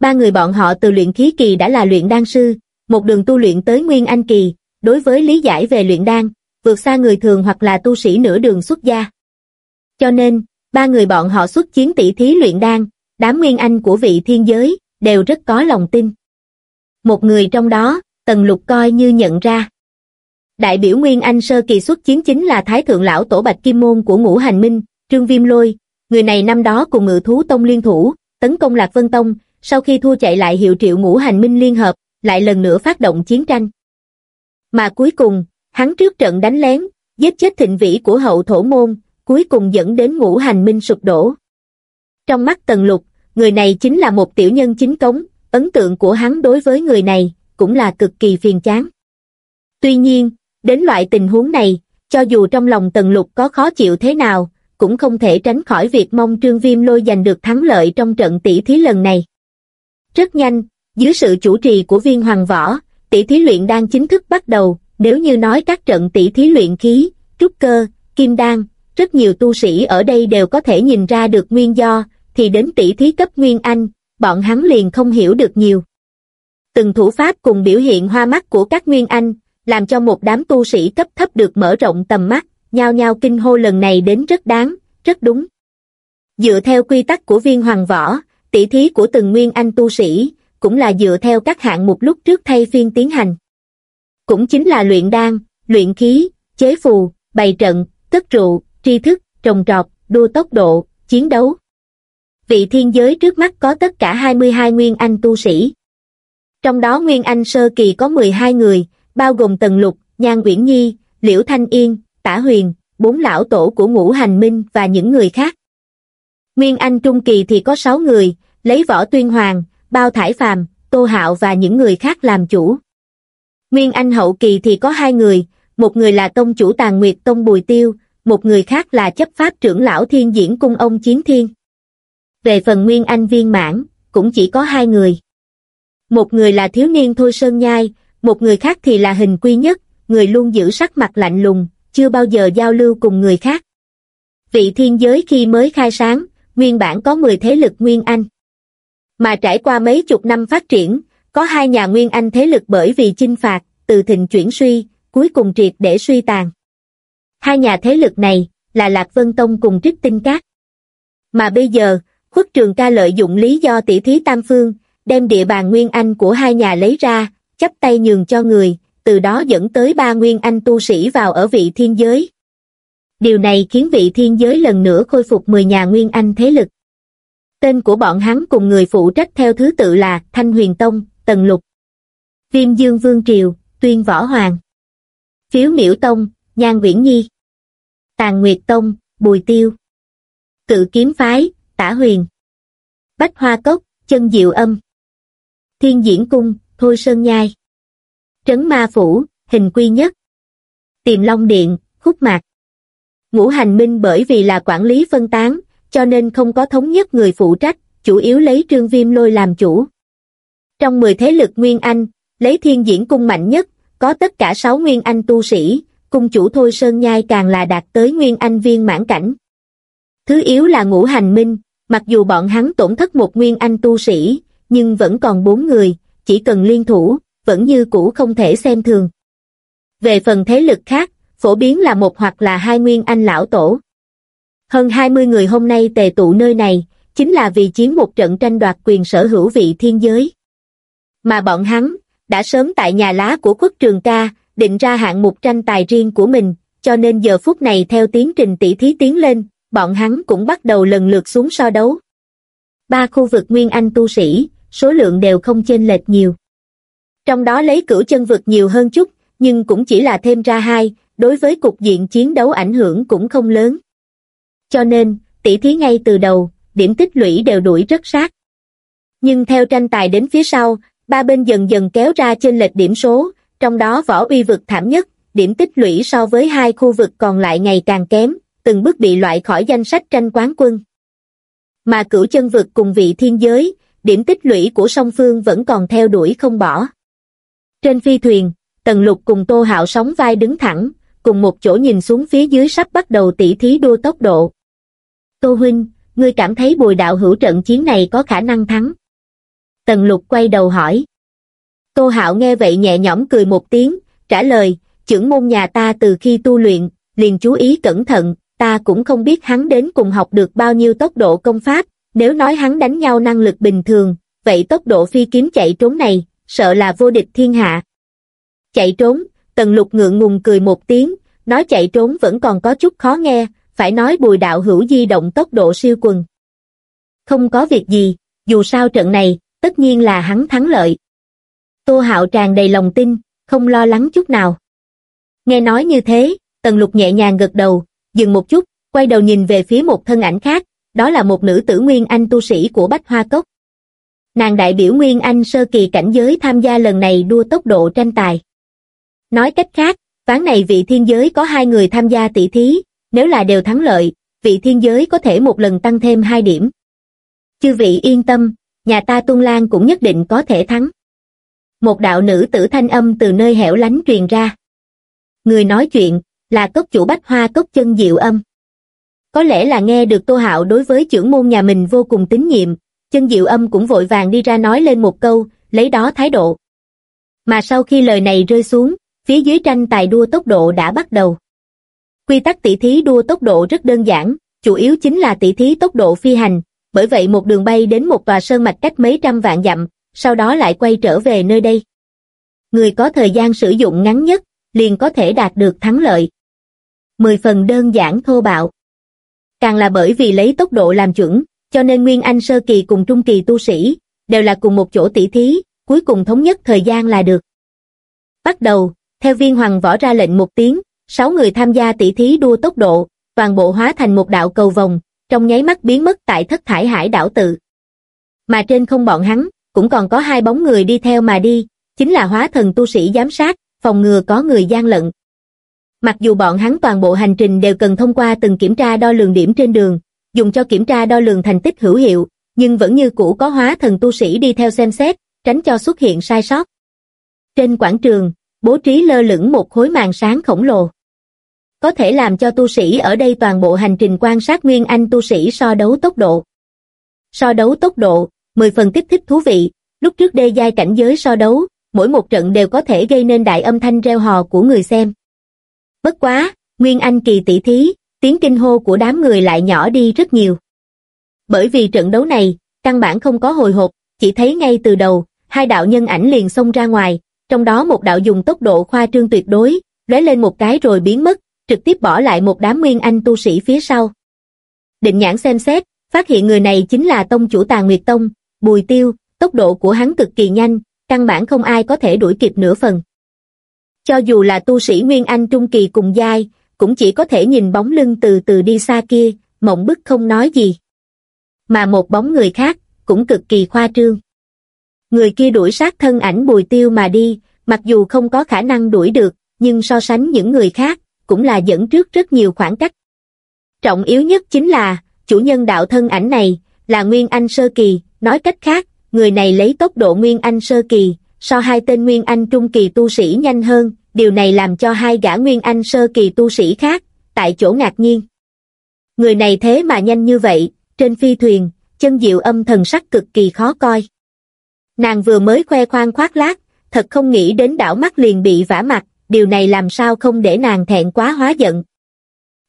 Ba người bọn họ từ luyện khí kỳ đã là luyện đan sư, một đường tu luyện tới nguyên anh kỳ, đối với lý giải về luyện đan, vượt xa người thường hoặc là tu sĩ nửa đường xuất gia. Cho nên, ba người bọn họ xuất chiến tỷ thí luyện đan, đám nguyên anh của vị thiên giới, đều rất có lòng tin. Một người trong đó, Tần Lục coi như nhận ra. Đại biểu Nguyên Anh sơ kỳ xuất chiến chính là Thái Thượng Lão Tổ Bạch Kim Môn của Ngũ Hành Minh, Trương Viêm Lôi, người này năm đó cùng ngự thú tông liên thủ, tấn công Lạc Vân Tông, sau khi thua chạy lại hiệu triệu Ngũ Hành Minh liên hợp, lại lần nữa phát động chiến tranh. Mà cuối cùng, hắn trước trận đánh lén, giết chết thịnh vĩ của hậu thổ môn, cuối cùng dẫn đến ngũ hành minh sụp đổ. Trong mắt Tần Lục, người này chính là một tiểu nhân chính cống, ấn tượng của hắn đối với người này cũng là cực kỳ phiền chán. Tuy nhiên, đến loại tình huống này, cho dù trong lòng Tần Lục có khó chịu thế nào, cũng không thể tránh khỏi việc mong Trương Viêm Lôi giành được thắng lợi trong trận tỷ thí lần này. Rất nhanh, dưới sự chủ trì của viên hoàng võ, tỷ thí luyện đang chính thức bắt đầu, nếu như nói các trận tỷ thí luyện khí, trúc cơ, kim đan, rất nhiều tu sĩ ở đây đều có thể nhìn ra được nguyên do, thì đến tỷ thí cấp Nguyên Anh, bọn hắn liền không hiểu được nhiều. Từng thủ pháp cùng biểu hiện hoa mắt của các Nguyên Anh, làm cho một đám tu sĩ cấp thấp được mở rộng tầm mắt, nhao nhao kinh hô lần này đến rất đáng, rất đúng. Dựa theo quy tắc của viên hoàng võ, tỷ thí của từng Nguyên Anh tu sĩ, cũng là dựa theo các hạng mục lúc trước thay phiên tiến hành. Cũng chính là luyện đan, luyện khí, chế phù, bày trận, cất rượu, tri thức, trồng trọt, đua tốc độ, chiến đấu. Vị thiên giới trước mắt có tất cả 22 Nguyên Anh tu sĩ. Trong đó Nguyên Anh sơ kỳ có 12 người, bao gồm Tần Lục, Nhan Uyển Nhi, Liễu Thanh Yên, Tả Huyền, bốn lão tổ của ngũ hành minh và những người khác. Nguyên Anh trung kỳ thì có 6 người, lấy võ tuyên hoàng, bao thải phàm, tô hạo và những người khác làm chủ. Nguyên Anh hậu kỳ thì có hai người, một người là tông chủ tàn nguyệt tông Bùi Tiêu, một người khác là chấp pháp trưởng lão thiên diễn cung ông Chiến Thiên. Về phần Nguyên Anh viên mãn, cũng chỉ có hai người. Một người là thiếu niên Thôi Sơn Nhai, một người khác thì là hình quy nhất, người luôn giữ sắc mặt lạnh lùng, chưa bao giờ giao lưu cùng người khác. Vị thiên giới khi mới khai sáng, nguyên bản có 10 thế lực Nguyên Anh. Mà trải qua mấy chục năm phát triển, có hai nhà Nguyên Anh thế lực bởi vì chinh phạt, từ thịnh chuyển suy, cuối cùng triệt để suy tàn. Hai nhà thế lực này là Lạc Vân Tông cùng Trích Tinh Cát. Mà bây giờ, khuất trường ca lợi dụng lý do tỷ thí tam phương, đem địa bàn Nguyên Anh của hai nhà lấy ra, chấp tay nhường cho người, từ đó dẫn tới ba Nguyên Anh tu sĩ vào ở vị thiên giới. Điều này khiến vị thiên giới lần nữa khôi phục 10 nhà Nguyên Anh thế lực. Tên của bọn hắn cùng người phụ trách theo thứ tự là Thanh Huyền Tông, Tần Lục, Viêm Dương Vương Triều, Tuyên Võ Hoàng, Phiếu Miễu Tông, Nhan Viễn Nhi, Tàn Nguyệt Tông, Bùi Tiêu, Cự Kiếm Phái, Tả Huyền, Bách Hoa Cốc, Chân Diệu Âm, Thiên Diễn Cung, Thôi Sơn Nhai, Trấn Ma Phủ, Hình Quy Nhất, Tiềm Long Điện, Khúc Mạc. Ngũ Hành Minh bởi vì là quản lý phân tán, cho nên không có thống nhất người phụ trách, chủ yếu lấy trương viêm lôi làm chủ. Trong 10 thế lực Nguyên Anh, lấy thiên diễn cung mạnh nhất, có tất cả 6 Nguyên Anh tu sĩ, cung chủ Thôi Sơn Nhai càng là đạt tới Nguyên Anh viên mãn cảnh. Thứ yếu là ngũ hành minh, mặc dù bọn hắn tổn thất một Nguyên Anh tu sĩ, nhưng vẫn còn bốn người, chỉ cần liên thủ, vẫn như cũ không thể xem thường. Về phần thế lực khác, phổ biến là một hoặc là hai Nguyên Anh lão tổ. Hơn 20 người hôm nay tề tụ nơi này, chính là vì chiến một trận tranh đoạt quyền sở hữu vị thiên giới. Mà bọn hắn, đã sớm tại nhà lá của quốc trường ca, định ra hạng mục tranh tài riêng của mình, cho nên giờ phút này theo tiến trình tỷ thí tiến lên, bọn hắn cũng bắt đầu lần lượt xuống so đấu. Ba khu vực Nguyên Anh tu sĩ, số lượng đều không chênh lệch nhiều. Trong đó lấy cửu chân vực nhiều hơn chút, nhưng cũng chỉ là thêm ra hai, đối với cục diện chiến đấu ảnh hưởng cũng không lớn. Cho nên, tỷ thí ngay từ đầu, điểm tích lũy đều đuổi rất sát. Nhưng theo tranh tài đến phía sau, ba bên dần dần kéo ra trên lệch điểm số, trong đó võ uy vực thảm nhất, điểm tích lũy so với hai khu vực còn lại ngày càng kém, từng bước bị loại khỏi danh sách tranh quán quân. Mà cửu chân vực cùng vị thiên giới, điểm tích lũy của song phương vẫn còn theo đuổi không bỏ. Trên phi thuyền, Tần Lục cùng Tô Hạo sóng vai đứng thẳng, cùng một chỗ nhìn xuống phía dưới sắp bắt đầu tỉ thí đua tốc độ. Tô Huynh, ngươi cảm thấy bùi đạo hữu trận chiến này có khả năng thắng. Tần Lục quay đầu hỏi. Tô Hạo nghe vậy nhẹ nhõm cười một tiếng, trả lời, trưởng môn nhà ta từ khi tu luyện, liền chú ý cẩn thận, ta cũng không biết hắn đến cùng học được bao nhiêu tốc độ công pháp, nếu nói hắn đánh nhau năng lực bình thường, vậy tốc độ phi kiếm chạy trốn này, sợ là vô địch thiên hạ. Chạy trốn, tần lục ngượng ngùng cười một tiếng, nói chạy trốn vẫn còn có chút khó nghe, phải nói bùi đạo hữu di động tốc độ siêu quần. Không có việc gì, dù sao trận này, tất nhiên là hắn thắng lợi. Tô Hạo tràn đầy lòng tin, không lo lắng chút nào. Nghe nói như thế, Tần Lục nhẹ nhàng gật đầu, dừng một chút, quay đầu nhìn về phía một thân ảnh khác, đó là một nữ tử Nguyên Anh tu sĩ của Bách Hoa Cốc. Nàng đại biểu Nguyên Anh sơ kỳ cảnh giới tham gia lần này đua tốc độ tranh tài. Nói cách khác, ván này vị thiên giới có hai người tham gia tỷ thí, nếu là đều thắng lợi, vị thiên giới có thể một lần tăng thêm hai điểm. Chư vị yên tâm, nhà ta tung Lan cũng nhất định có thể thắng. Một đạo nữ tử thanh âm từ nơi hẻo lánh truyền ra. Người nói chuyện, là cốc chủ bách hoa cốc chân diệu âm. Có lẽ là nghe được Tô Hạo đối với trưởng môn nhà mình vô cùng tín nhiệm, chân diệu âm cũng vội vàng đi ra nói lên một câu, lấy đó thái độ. Mà sau khi lời này rơi xuống, phía dưới tranh tài đua tốc độ đã bắt đầu. Quy tắc tỷ thí đua tốc độ rất đơn giản, chủ yếu chính là tỷ thí tốc độ phi hành, bởi vậy một đường bay đến một tòa sơn mạch cách mấy trăm vạn dặm, sau đó lại quay trở về nơi đây. Người có thời gian sử dụng ngắn nhất, liền có thể đạt được thắng lợi. Mười phần đơn giản thô bạo. Càng là bởi vì lấy tốc độ làm chuẩn, cho nên Nguyên Anh sơ kỳ cùng trung kỳ tu sĩ, đều là cùng một chỗ tỷ thí, cuối cùng thống nhất thời gian là được. Bắt đầu, theo viên hoàng võ ra lệnh một tiếng, sáu người tham gia tỷ thí đua tốc độ, toàn bộ hóa thành một đạo cầu vòng, trong nháy mắt biến mất tại thất thải hải đảo tự. Mà trên không bọn hắn, cũng còn có hai bóng người đi theo mà đi, chính là hóa thần tu sĩ giám sát, phòng ngừa có người gian lận. Mặc dù bọn hắn toàn bộ hành trình đều cần thông qua từng kiểm tra đo lường điểm trên đường, dùng cho kiểm tra đo lường thành tích hữu hiệu, nhưng vẫn như cũ có hóa thần tu sĩ đi theo xem xét, tránh cho xuất hiện sai sót. Trên quảng trường, bố trí lơ lửng một khối màn sáng khổng lồ. Có thể làm cho tu sĩ ở đây toàn bộ hành trình quan sát Nguyên Anh tu sĩ so đấu tốc độ. So đấu tốc độ, 10 phần kích thích thú vị, lúc trước đê giai cảnh giới so đấu, mỗi một trận đều có thể gây nên đại âm thanh reo hò của người xem. Bất quá, Nguyên Anh kỳ tỷ thí, tiếng kinh hô của đám người lại nhỏ đi rất nhiều. Bởi vì trận đấu này, căn bản không có hồi hộp, chỉ thấy ngay từ đầu, hai đạo nhân ảnh liền xông ra ngoài, trong đó một đạo dùng tốc độ khoa trương tuyệt đối, lóe lên một cái rồi biến mất, trực tiếp bỏ lại một đám Nguyên Anh tu sĩ phía sau. Định nhãn xem xét, phát hiện người này chính là tông chủ tà Nguyệt Tông, Bùi Tiêu, tốc độ của hắn cực kỳ nhanh, căn bản không ai có thể đuổi kịp nửa phần. Cho dù là tu sĩ Nguyên Anh Trung Kỳ cùng giai, cũng chỉ có thể nhìn bóng lưng từ từ đi xa kia, mộng bức không nói gì. Mà một bóng người khác, cũng cực kỳ khoa trương. Người kia đuổi sát thân ảnh bùi tiêu mà đi, mặc dù không có khả năng đuổi được, nhưng so sánh những người khác, cũng là dẫn trước rất nhiều khoảng cách. Trọng yếu nhất chính là, chủ nhân đạo thân ảnh này, là Nguyên Anh Sơ Kỳ, nói cách khác, người này lấy tốc độ Nguyên Anh Sơ Kỳ, so hai tên Nguyên Anh Trung Kỳ tu sĩ nhanh hơn, điều này làm cho hai gã Nguyên Anh Sơ Kỳ tu sĩ khác, tại chỗ ngạc nhiên. Người này thế mà nhanh như vậy, trên phi thuyền, chân diệu âm thần sắc cực kỳ khó coi. Nàng vừa mới khoe khoang khoác lác, thật không nghĩ đến đảo mắt liền bị vả mặt, điều này làm sao không để nàng thẹn quá hóa giận.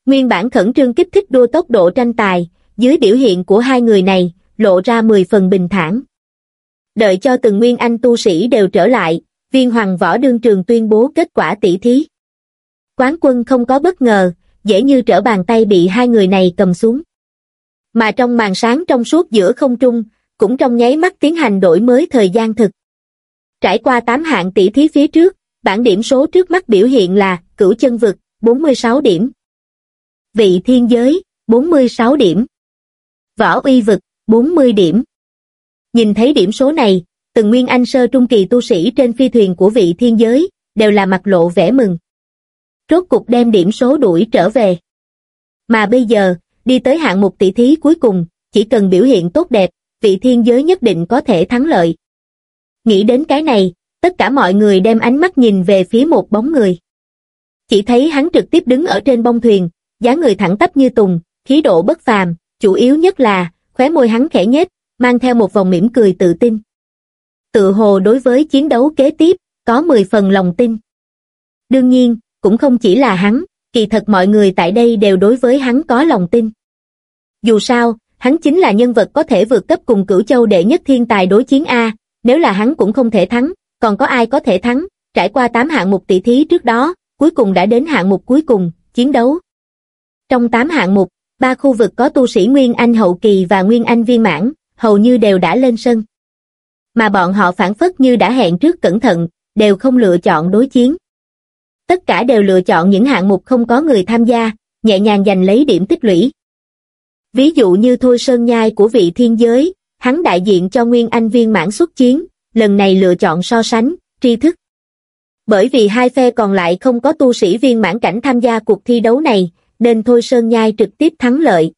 Nguyên bản khẩn trương kích thích đua tốc độ tranh tài, dưới biểu hiện của hai người này, lộ ra 10 phần bình thản. Đợi cho từng nguyên anh tu sĩ đều trở lại, viên hoàng võ đương trường tuyên bố kết quả tỷ thí. Quán quân không có bất ngờ, dễ như trở bàn tay bị hai người này cầm xuống. Mà trong màn sáng trong suốt giữa không trung, cũng trong nháy mắt tiến hành đổi mới thời gian thực. Trải qua 8 hạng tỷ thí phía trước, bản điểm số trước mắt biểu hiện là cửu chân vực, 46 điểm. Vị thiên giới, 46 điểm. Võ uy vực, 40 điểm. Nhìn thấy điểm số này, từng nguyên anh sơ trung kỳ tu sĩ trên phi thuyền của vị thiên giới, đều là mặt lộ vẻ mừng. Rốt cục đem điểm số đuổi trở về. Mà bây giờ, đi tới hạng mục tỷ thí cuối cùng, chỉ cần biểu hiện tốt đẹp, vị thiên giới nhất định có thể thắng lợi. Nghĩ đến cái này, tất cả mọi người đem ánh mắt nhìn về phía một bóng người. Chỉ thấy hắn trực tiếp đứng ở trên bông thuyền, dáng người thẳng tắp như tùng, khí độ bất phàm, chủ yếu nhất là, khóe môi hắn khẽ nhếch, mang theo một vòng mỉm cười tự tin. Tự hồ đối với chiến đấu kế tiếp, có 10 phần lòng tin. Đương nhiên, cũng không chỉ là hắn, kỳ thật mọi người tại đây đều đối với hắn có lòng tin. Dù sao, hắn chính là nhân vật có thể vượt cấp cùng cửu châu đệ nhất thiên tài đối chiến A, nếu là hắn cũng không thể thắng, còn có ai có thể thắng, trải qua 8 hạng mục tỷ thí trước đó, cuối cùng đã đến hạng mục cuối cùng, chiến đấu. Trong 8 hạng mục, ba khu vực có tu sĩ Nguyên Anh hậu kỳ và Nguyên Anh viên mãn, hầu như đều đã lên sân. Mà bọn họ phản phất như đã hẹn trước cẩn thận, đều không lựa chọn đối chiến. Tất cả đều lựa chọn những hạng mục không có người tham gia, nhẹ nhàng giành lấy điểm tích lũy. Ví dụ như Thôi Sơn Nhai của vị thiên giới, hắn đại diện cho Nguyên Anh viên mãn xuất chiến, lần này lựa chọn so sánh, tri thức. Bởi vì hai phe còn lại không có tu sĩ viên mãn cảnh tham gia cuộc thi đấu này, nên Thôi Sơn Nhai trực tiếp thắng lợi.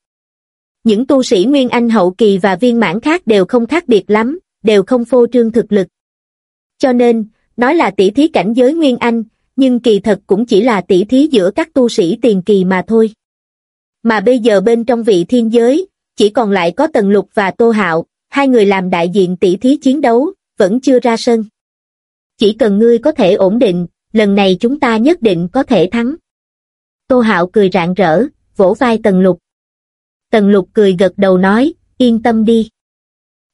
Những tu sĩ Nguyên Anh hậu kỳ và viên mãn khác đều không khác biệt lắm, đều không phô trương thực lực. Cho nên, nói là tỷ thí cảnh giới Nguyên Anh, nhưng kỳ thật cũng chỉ là tỷ thí giữa các tu sĩ tiền kỳ mà thôi. Mà bây giờ bên trong vị thiên giới, chỉ còn lại có Tần Lục và Tô Hạo, hai người làm đại diện tỷ thí chiến đấu, vẫn chưa ra sân. Chỉ cần ngươi có thể ổn định, lần này chúng ta nhất định có thể thắng. Tô Hạo cười rạng rỡ, vỗ vai Tần Lục. Tần Lục cười gật đầu nói, yên tâm đi.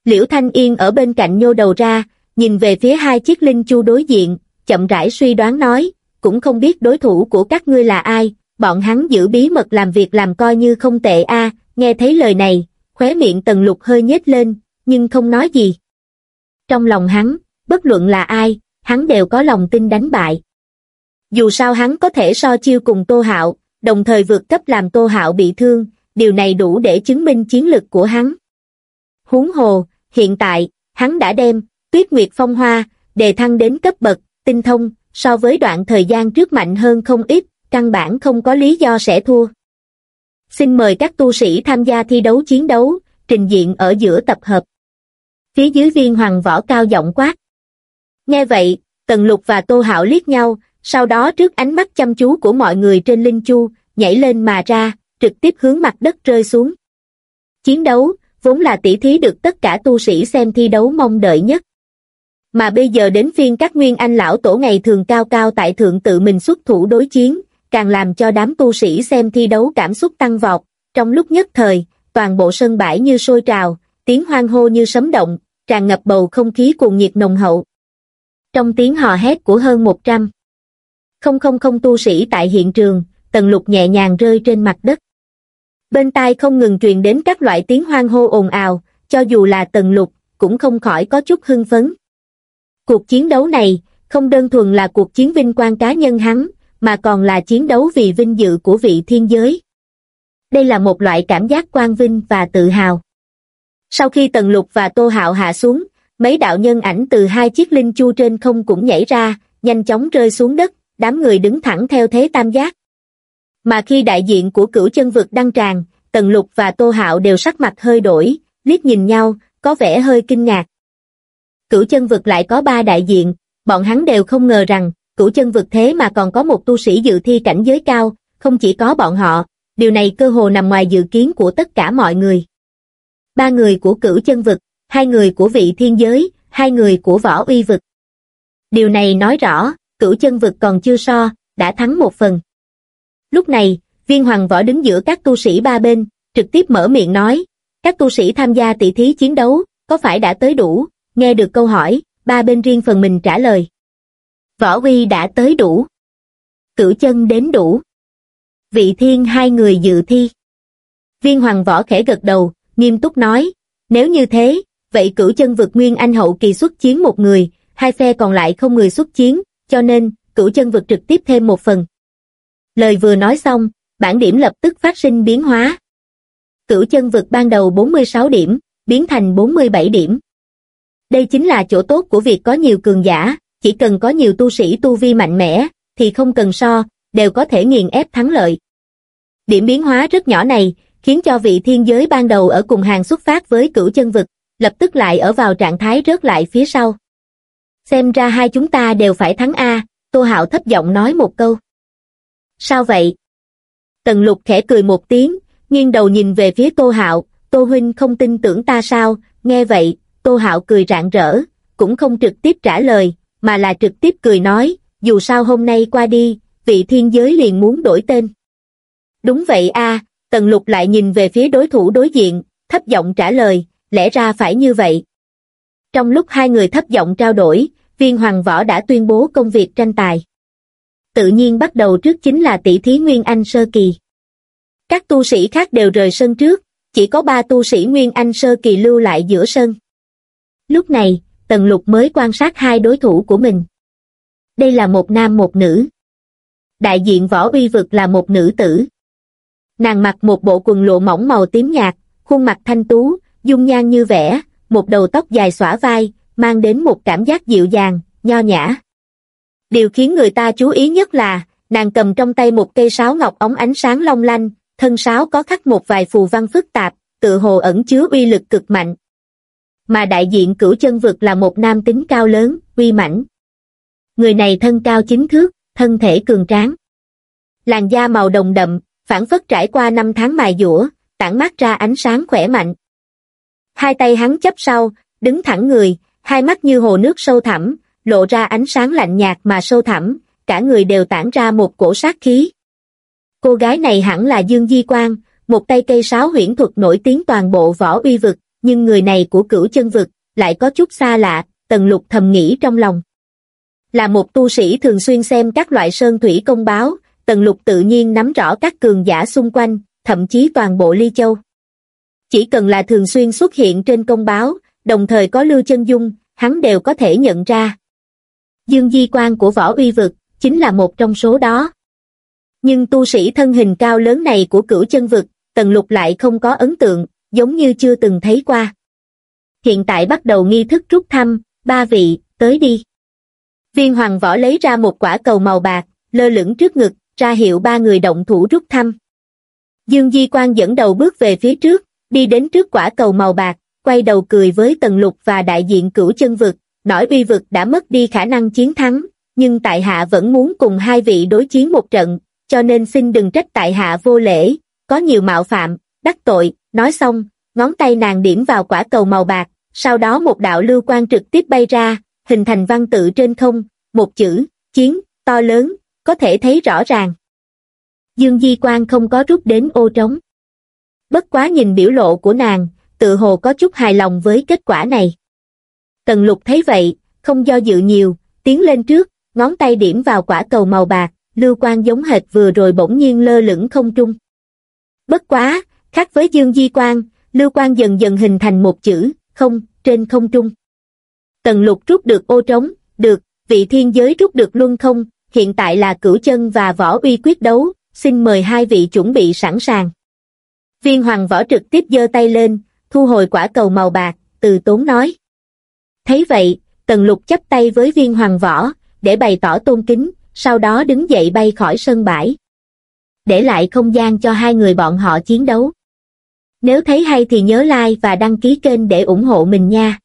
Liễu Thanh Yên ở bên cạnh nhô đầu ra, nhìn về phía hai chiếc linh chu đối diện, chậm rãi suy đoán nói, cũng không biết đối thủ của các ngươi là ai, bọn hắn giữ bí mật làm việc làm coi như không tệ a nghe thấy lời này, khóe miệng Tần Lục hơi nhếch lên, nhưng không nói gì. Trong lòng hắn, bất luận là ai, hắn đều có lòng tin đánh bại. Dù sao hắn có thể so chiêu cùng Tô Hạo, đồng thời vượt cấp làm Tô Hạo bị thương, điều này đủ để chứng minh chiến lực của hắn. Huống hồ, hiện tại, hắn đã đem Tuyết Nguyệt Phong Hoa đề thăng đến cấp bậc tinh thông, so với đoạn thời gian trước mạnh hơn không ít, căn bản không có lý do sẽ thua. Xin mời các tu sĩ tham gia thi đấu chiến đấu, trình diện ở giữa tập hợp. Phía dưới viên hoàng võ cao giọng quát. Nghe vậy, Tần Lục và Tô Hạo liếc nhau, sau đó trước ánh mắt chăm chú của mọi người trên Linh Chu, nhảy lên mà ra, trực tiếp hướng mặt đất rơi xuống. Chiến đấu, vốn là tỷ thí được tất cả tu sĩ xem thi đấu mong đợi nhất. Mà bây giờ đến phiên các nguyên anh lão tổ ngày thường cao cao tại thượng tự mình xuất thủ đối chiến, càng làm cho đám tu sĩ xem thi đấu cảm xúc tăng vọt, trong lúc nhất thời, toàn bộ sân bãi như sôi trào, tiếng hoang hô như sấm động, tràn ngập bầu không khí cuồng nhiệt nồng hậu. Trong tiếng hò hét của hơn 100, không không không tu sĩ tại hiện trường, tần lục nhẹ nhàng rơi trên mặt đất. Bên tai không ngừng truyền đến các loại tiếng hoang hô ồn ào, cho dù là tần lục, cũng không khỏi có chút hưng phấn. Cuộc chiến đấu này, không đơn thuần là cuộc chiến vinh quang cá nhân hắn, mà còn là chiến đấu vì vinh dự của vị thiên giới. Đây là một loại cảm giác quang vinh và tự hào. Sau khi Tần Lục và Tô Hạo hạ xuống, mấy đạo nhân ảnh từ hai chiếc linh chu trên không cũng nhảy ra, nhanh chóng rơi xuống đất, đám người đứng thẳng theo thế tam giác. Mà khi đại diện của cửu chân vực đăng tràng, Tần Lục và Tô Hạo đều sắc mặt hơi đổi, liếc nhìn nhau, có vẻ hơi kinh ngạc. Cửu chân vực lại có ba đại diện, bọn hắn đều không ngờ rằng, cửu chân vực thế mà còn có một tu sĩ dự thi cảnh giới cao, không chỉ có bọn họ, điều này cơ hồ nằm ngoài dự kiến của tất cả mọi người. Ba người của cửu chân vực, hai người của vị thiên giới, hai người của võ uy vực. Điều này nói rõ, cửu chân vực còn chưa so, đã thắng một phần. Lúc này, viên hoàng võ đứng giữa các tu sĩ ba bên, trực tiếp mở miệng nói, các tu sĩ tham gia tỷ thí chiến đấu, có phải đã tới đủ, nghe được câu hỏi, ba bên riêng phần mình trả lời. Võ uy đã tới đủ. Cửu chân đến đủ. Vị thiên hai người dự thi. Viên hoàng võ khẽ gật đầu, nghiêm túc nói, nếu như thế, vậy cửu chân vực nguyên anh hậu kỳ xuất chiến một người, hai phe còn lại không người xuất chiến, cho nên, cửu chân vực trực tiếp thêm một phần. Lời vừa nói xong, bản điểm lập tức phát sinh biến hóa. Cửu chân vực ban đầu 46 điểm, biến thành 47 điểm. Đây chính là chỗ tốt của việc có nhiều cường giả, chỉ cần có nhiều tu sĩ tu vi mạnh mẽ, thì không cần so, đều có thể nghiền ép thắng lợi. Điểm biến hóa rất nhỏ này, khiến cho vị thiên giới ban đầu ở cùng hàng xuất phát với cửu chân vực, lập tức lại ở vào trạng thái rớt lại phía sau. Xem ra hai chúng ta đều phải thắng A, Tô Hạo thấp giọng nói một câu. Sao vậy? Tần lục khẽ cười một tiếng, nghiêng đầu nhìn về phía Tô Hạo, Tô Huynh không tin tưởng ta sao, nghe vậy, Tô Hạo cười rạng rỡ, cũng không trực tiếp trả lời, mà là trực tiếp cười nói, dù sao hôm nay qua đi, vị thiên giới liền muốn đổi tên. Đúng vậy a Tần Lục lại nhìn về phía đối thủ đối diện, thấp giọng trả lời, lẽ ra phải như vậy. Trong lúc hai người thấp giọng trao đổi, viên hoàng võ đã tuyên bố công việc tranh tài. Tự nhiên bắt đầu trước chính là tỷ thí Nguyên Anh Sơ Kỳ. Các tu sĩ khác đều rời sân trước, chỉ có ba tu sĩ Nguyên Anh Sơ Kỳ lưu lại giữa sân. Lúc này, Tần Lục mới quan sát hai đối thủ của mình. Đây là một nam một nữ. Đại diện võ uy vực là một nữ tử. Nàng mặc một bộ quần lụa mỏng màu tím nhạt, khuôn mặt thanh tú, dung nhan như vẽ, một đầu tóc dài xõa vai, mang đến một cảm giác dịu dàng, nho nhã. Điều khiến người ta chú ý nhất là, nàng cầm trong tay một cây sáo ngọc ống ánh sáng long lanh, thân sáo có khắc một vài phù văn phức tạp, tự hồ ẩn chứa uy lực cực mạnh. Mà đại diện cửu chân vực là một nam tính cao lớn, uy mãnh. Người này thân cao chính thước, thân thể cường tráng. Làn da màu đồng đậm, phản phất trải qua năm tháng mài dũa, tản mát ra ánh sáng khỏe mạnh. Hai tay hắn chấp sau, đứng thẳng người, hai mắt như hồ nước sâu thẳm, lộ ra ánh sáng lạnh nhạt mà sâu thẳm, cả người đều tản ra một cổ sát khí. Cô gái này hẳn là Dương Di Quang, một tay cây sáo huyễn thuật nổi tiếng toàn bộ võ uy vực, nhưng người này của cửu chân vực, lại có chút xa lạ, tần lục thầm nghĩ trong lòng. Là một tu sĩ thường xuyên xem các loại sơn thủy công báo, tần lục tự nhiên nắm rõ các cường giả xung quanh, thậm chí toàn bộ ly châu. Chỉ cần là thường xuyên xuất hiện trên công báo, đồng thời có lưu chân dung, hắn đều có thể nhận ra. Dương Di Quan của võ uy vực, chính là một trong số đó. Nhưng tu sĩ thân hình cao lớn này của cửu chân vực, tần lục lại không có ấn tượng, giống như chưa từng thấy qua. Hiện tại bắt đầu nghi thức rút thăm, ba vị, tới đi. Viên hoàng võ lấy ra một quả cầu màu bạc, lơ lửng trước ngực, ra hiệu ba người động thủ rút thăm. Dương Di Quang dẫn đầu bước về phía trước, đi đến trước quả cầu màu bạc, quay đầu cười với Tần Lục và đại diện cửu chân vực, nói uy vực đã mất đi khả năng chiến thắng, nhưng tại hạ vẫn muốn cùng hai vị đối chiến một trận, cho nên xin đừng trách tại hạ vô lễ, có nhiều mạo phạm, đắc tội, nói xong, ngón tay nàng điểm vào quả cầu màu bạc, sau đó một đạo lưu quang trực tiếp bay ra, hình thành văn tự trên không, một chữ, chiến, to lớn, có thể thấy rõ ràng. Dương Di Quang không có rút đến ô trống. Bất quá nhìn biểu lộ của nàng, tự hồ có chút hài lòng với kết quả này. Tần lục thấy vậy, không do dự nhiều, tiến lên trước, ngón tay điểm vào quả cầu màu bạc, lưu quang giống hệt vừa rồi bỗng nhiên lơ lửng không trung. Bất quá, khác với Dương Di Quang, lưu quang dần dần hình thành một chữ, không, trên không trung. Tần lục rút được ô trống, được, vị thiên giới rút được luân không, hiện tại là cửu chân và võ uy quyết đấu, xin mời hai vị chuẩn bị sẵn sàng. Viên hoàng võ trực tiếp giơ tay lên, thu hồi quả cầu màu bạc, từ tốn nói. Thấy vậy, tần lục chấp tay với viên hoàng võ, để bày tỏ tôn kính, sau đó đứng dậy bay khỏi sân bãi. Để lại không gian cho hai người bọn họ chiến đấu. Nếu thấy hay thì nhớ like và đăng ký kênh để ủng hộ mình nha.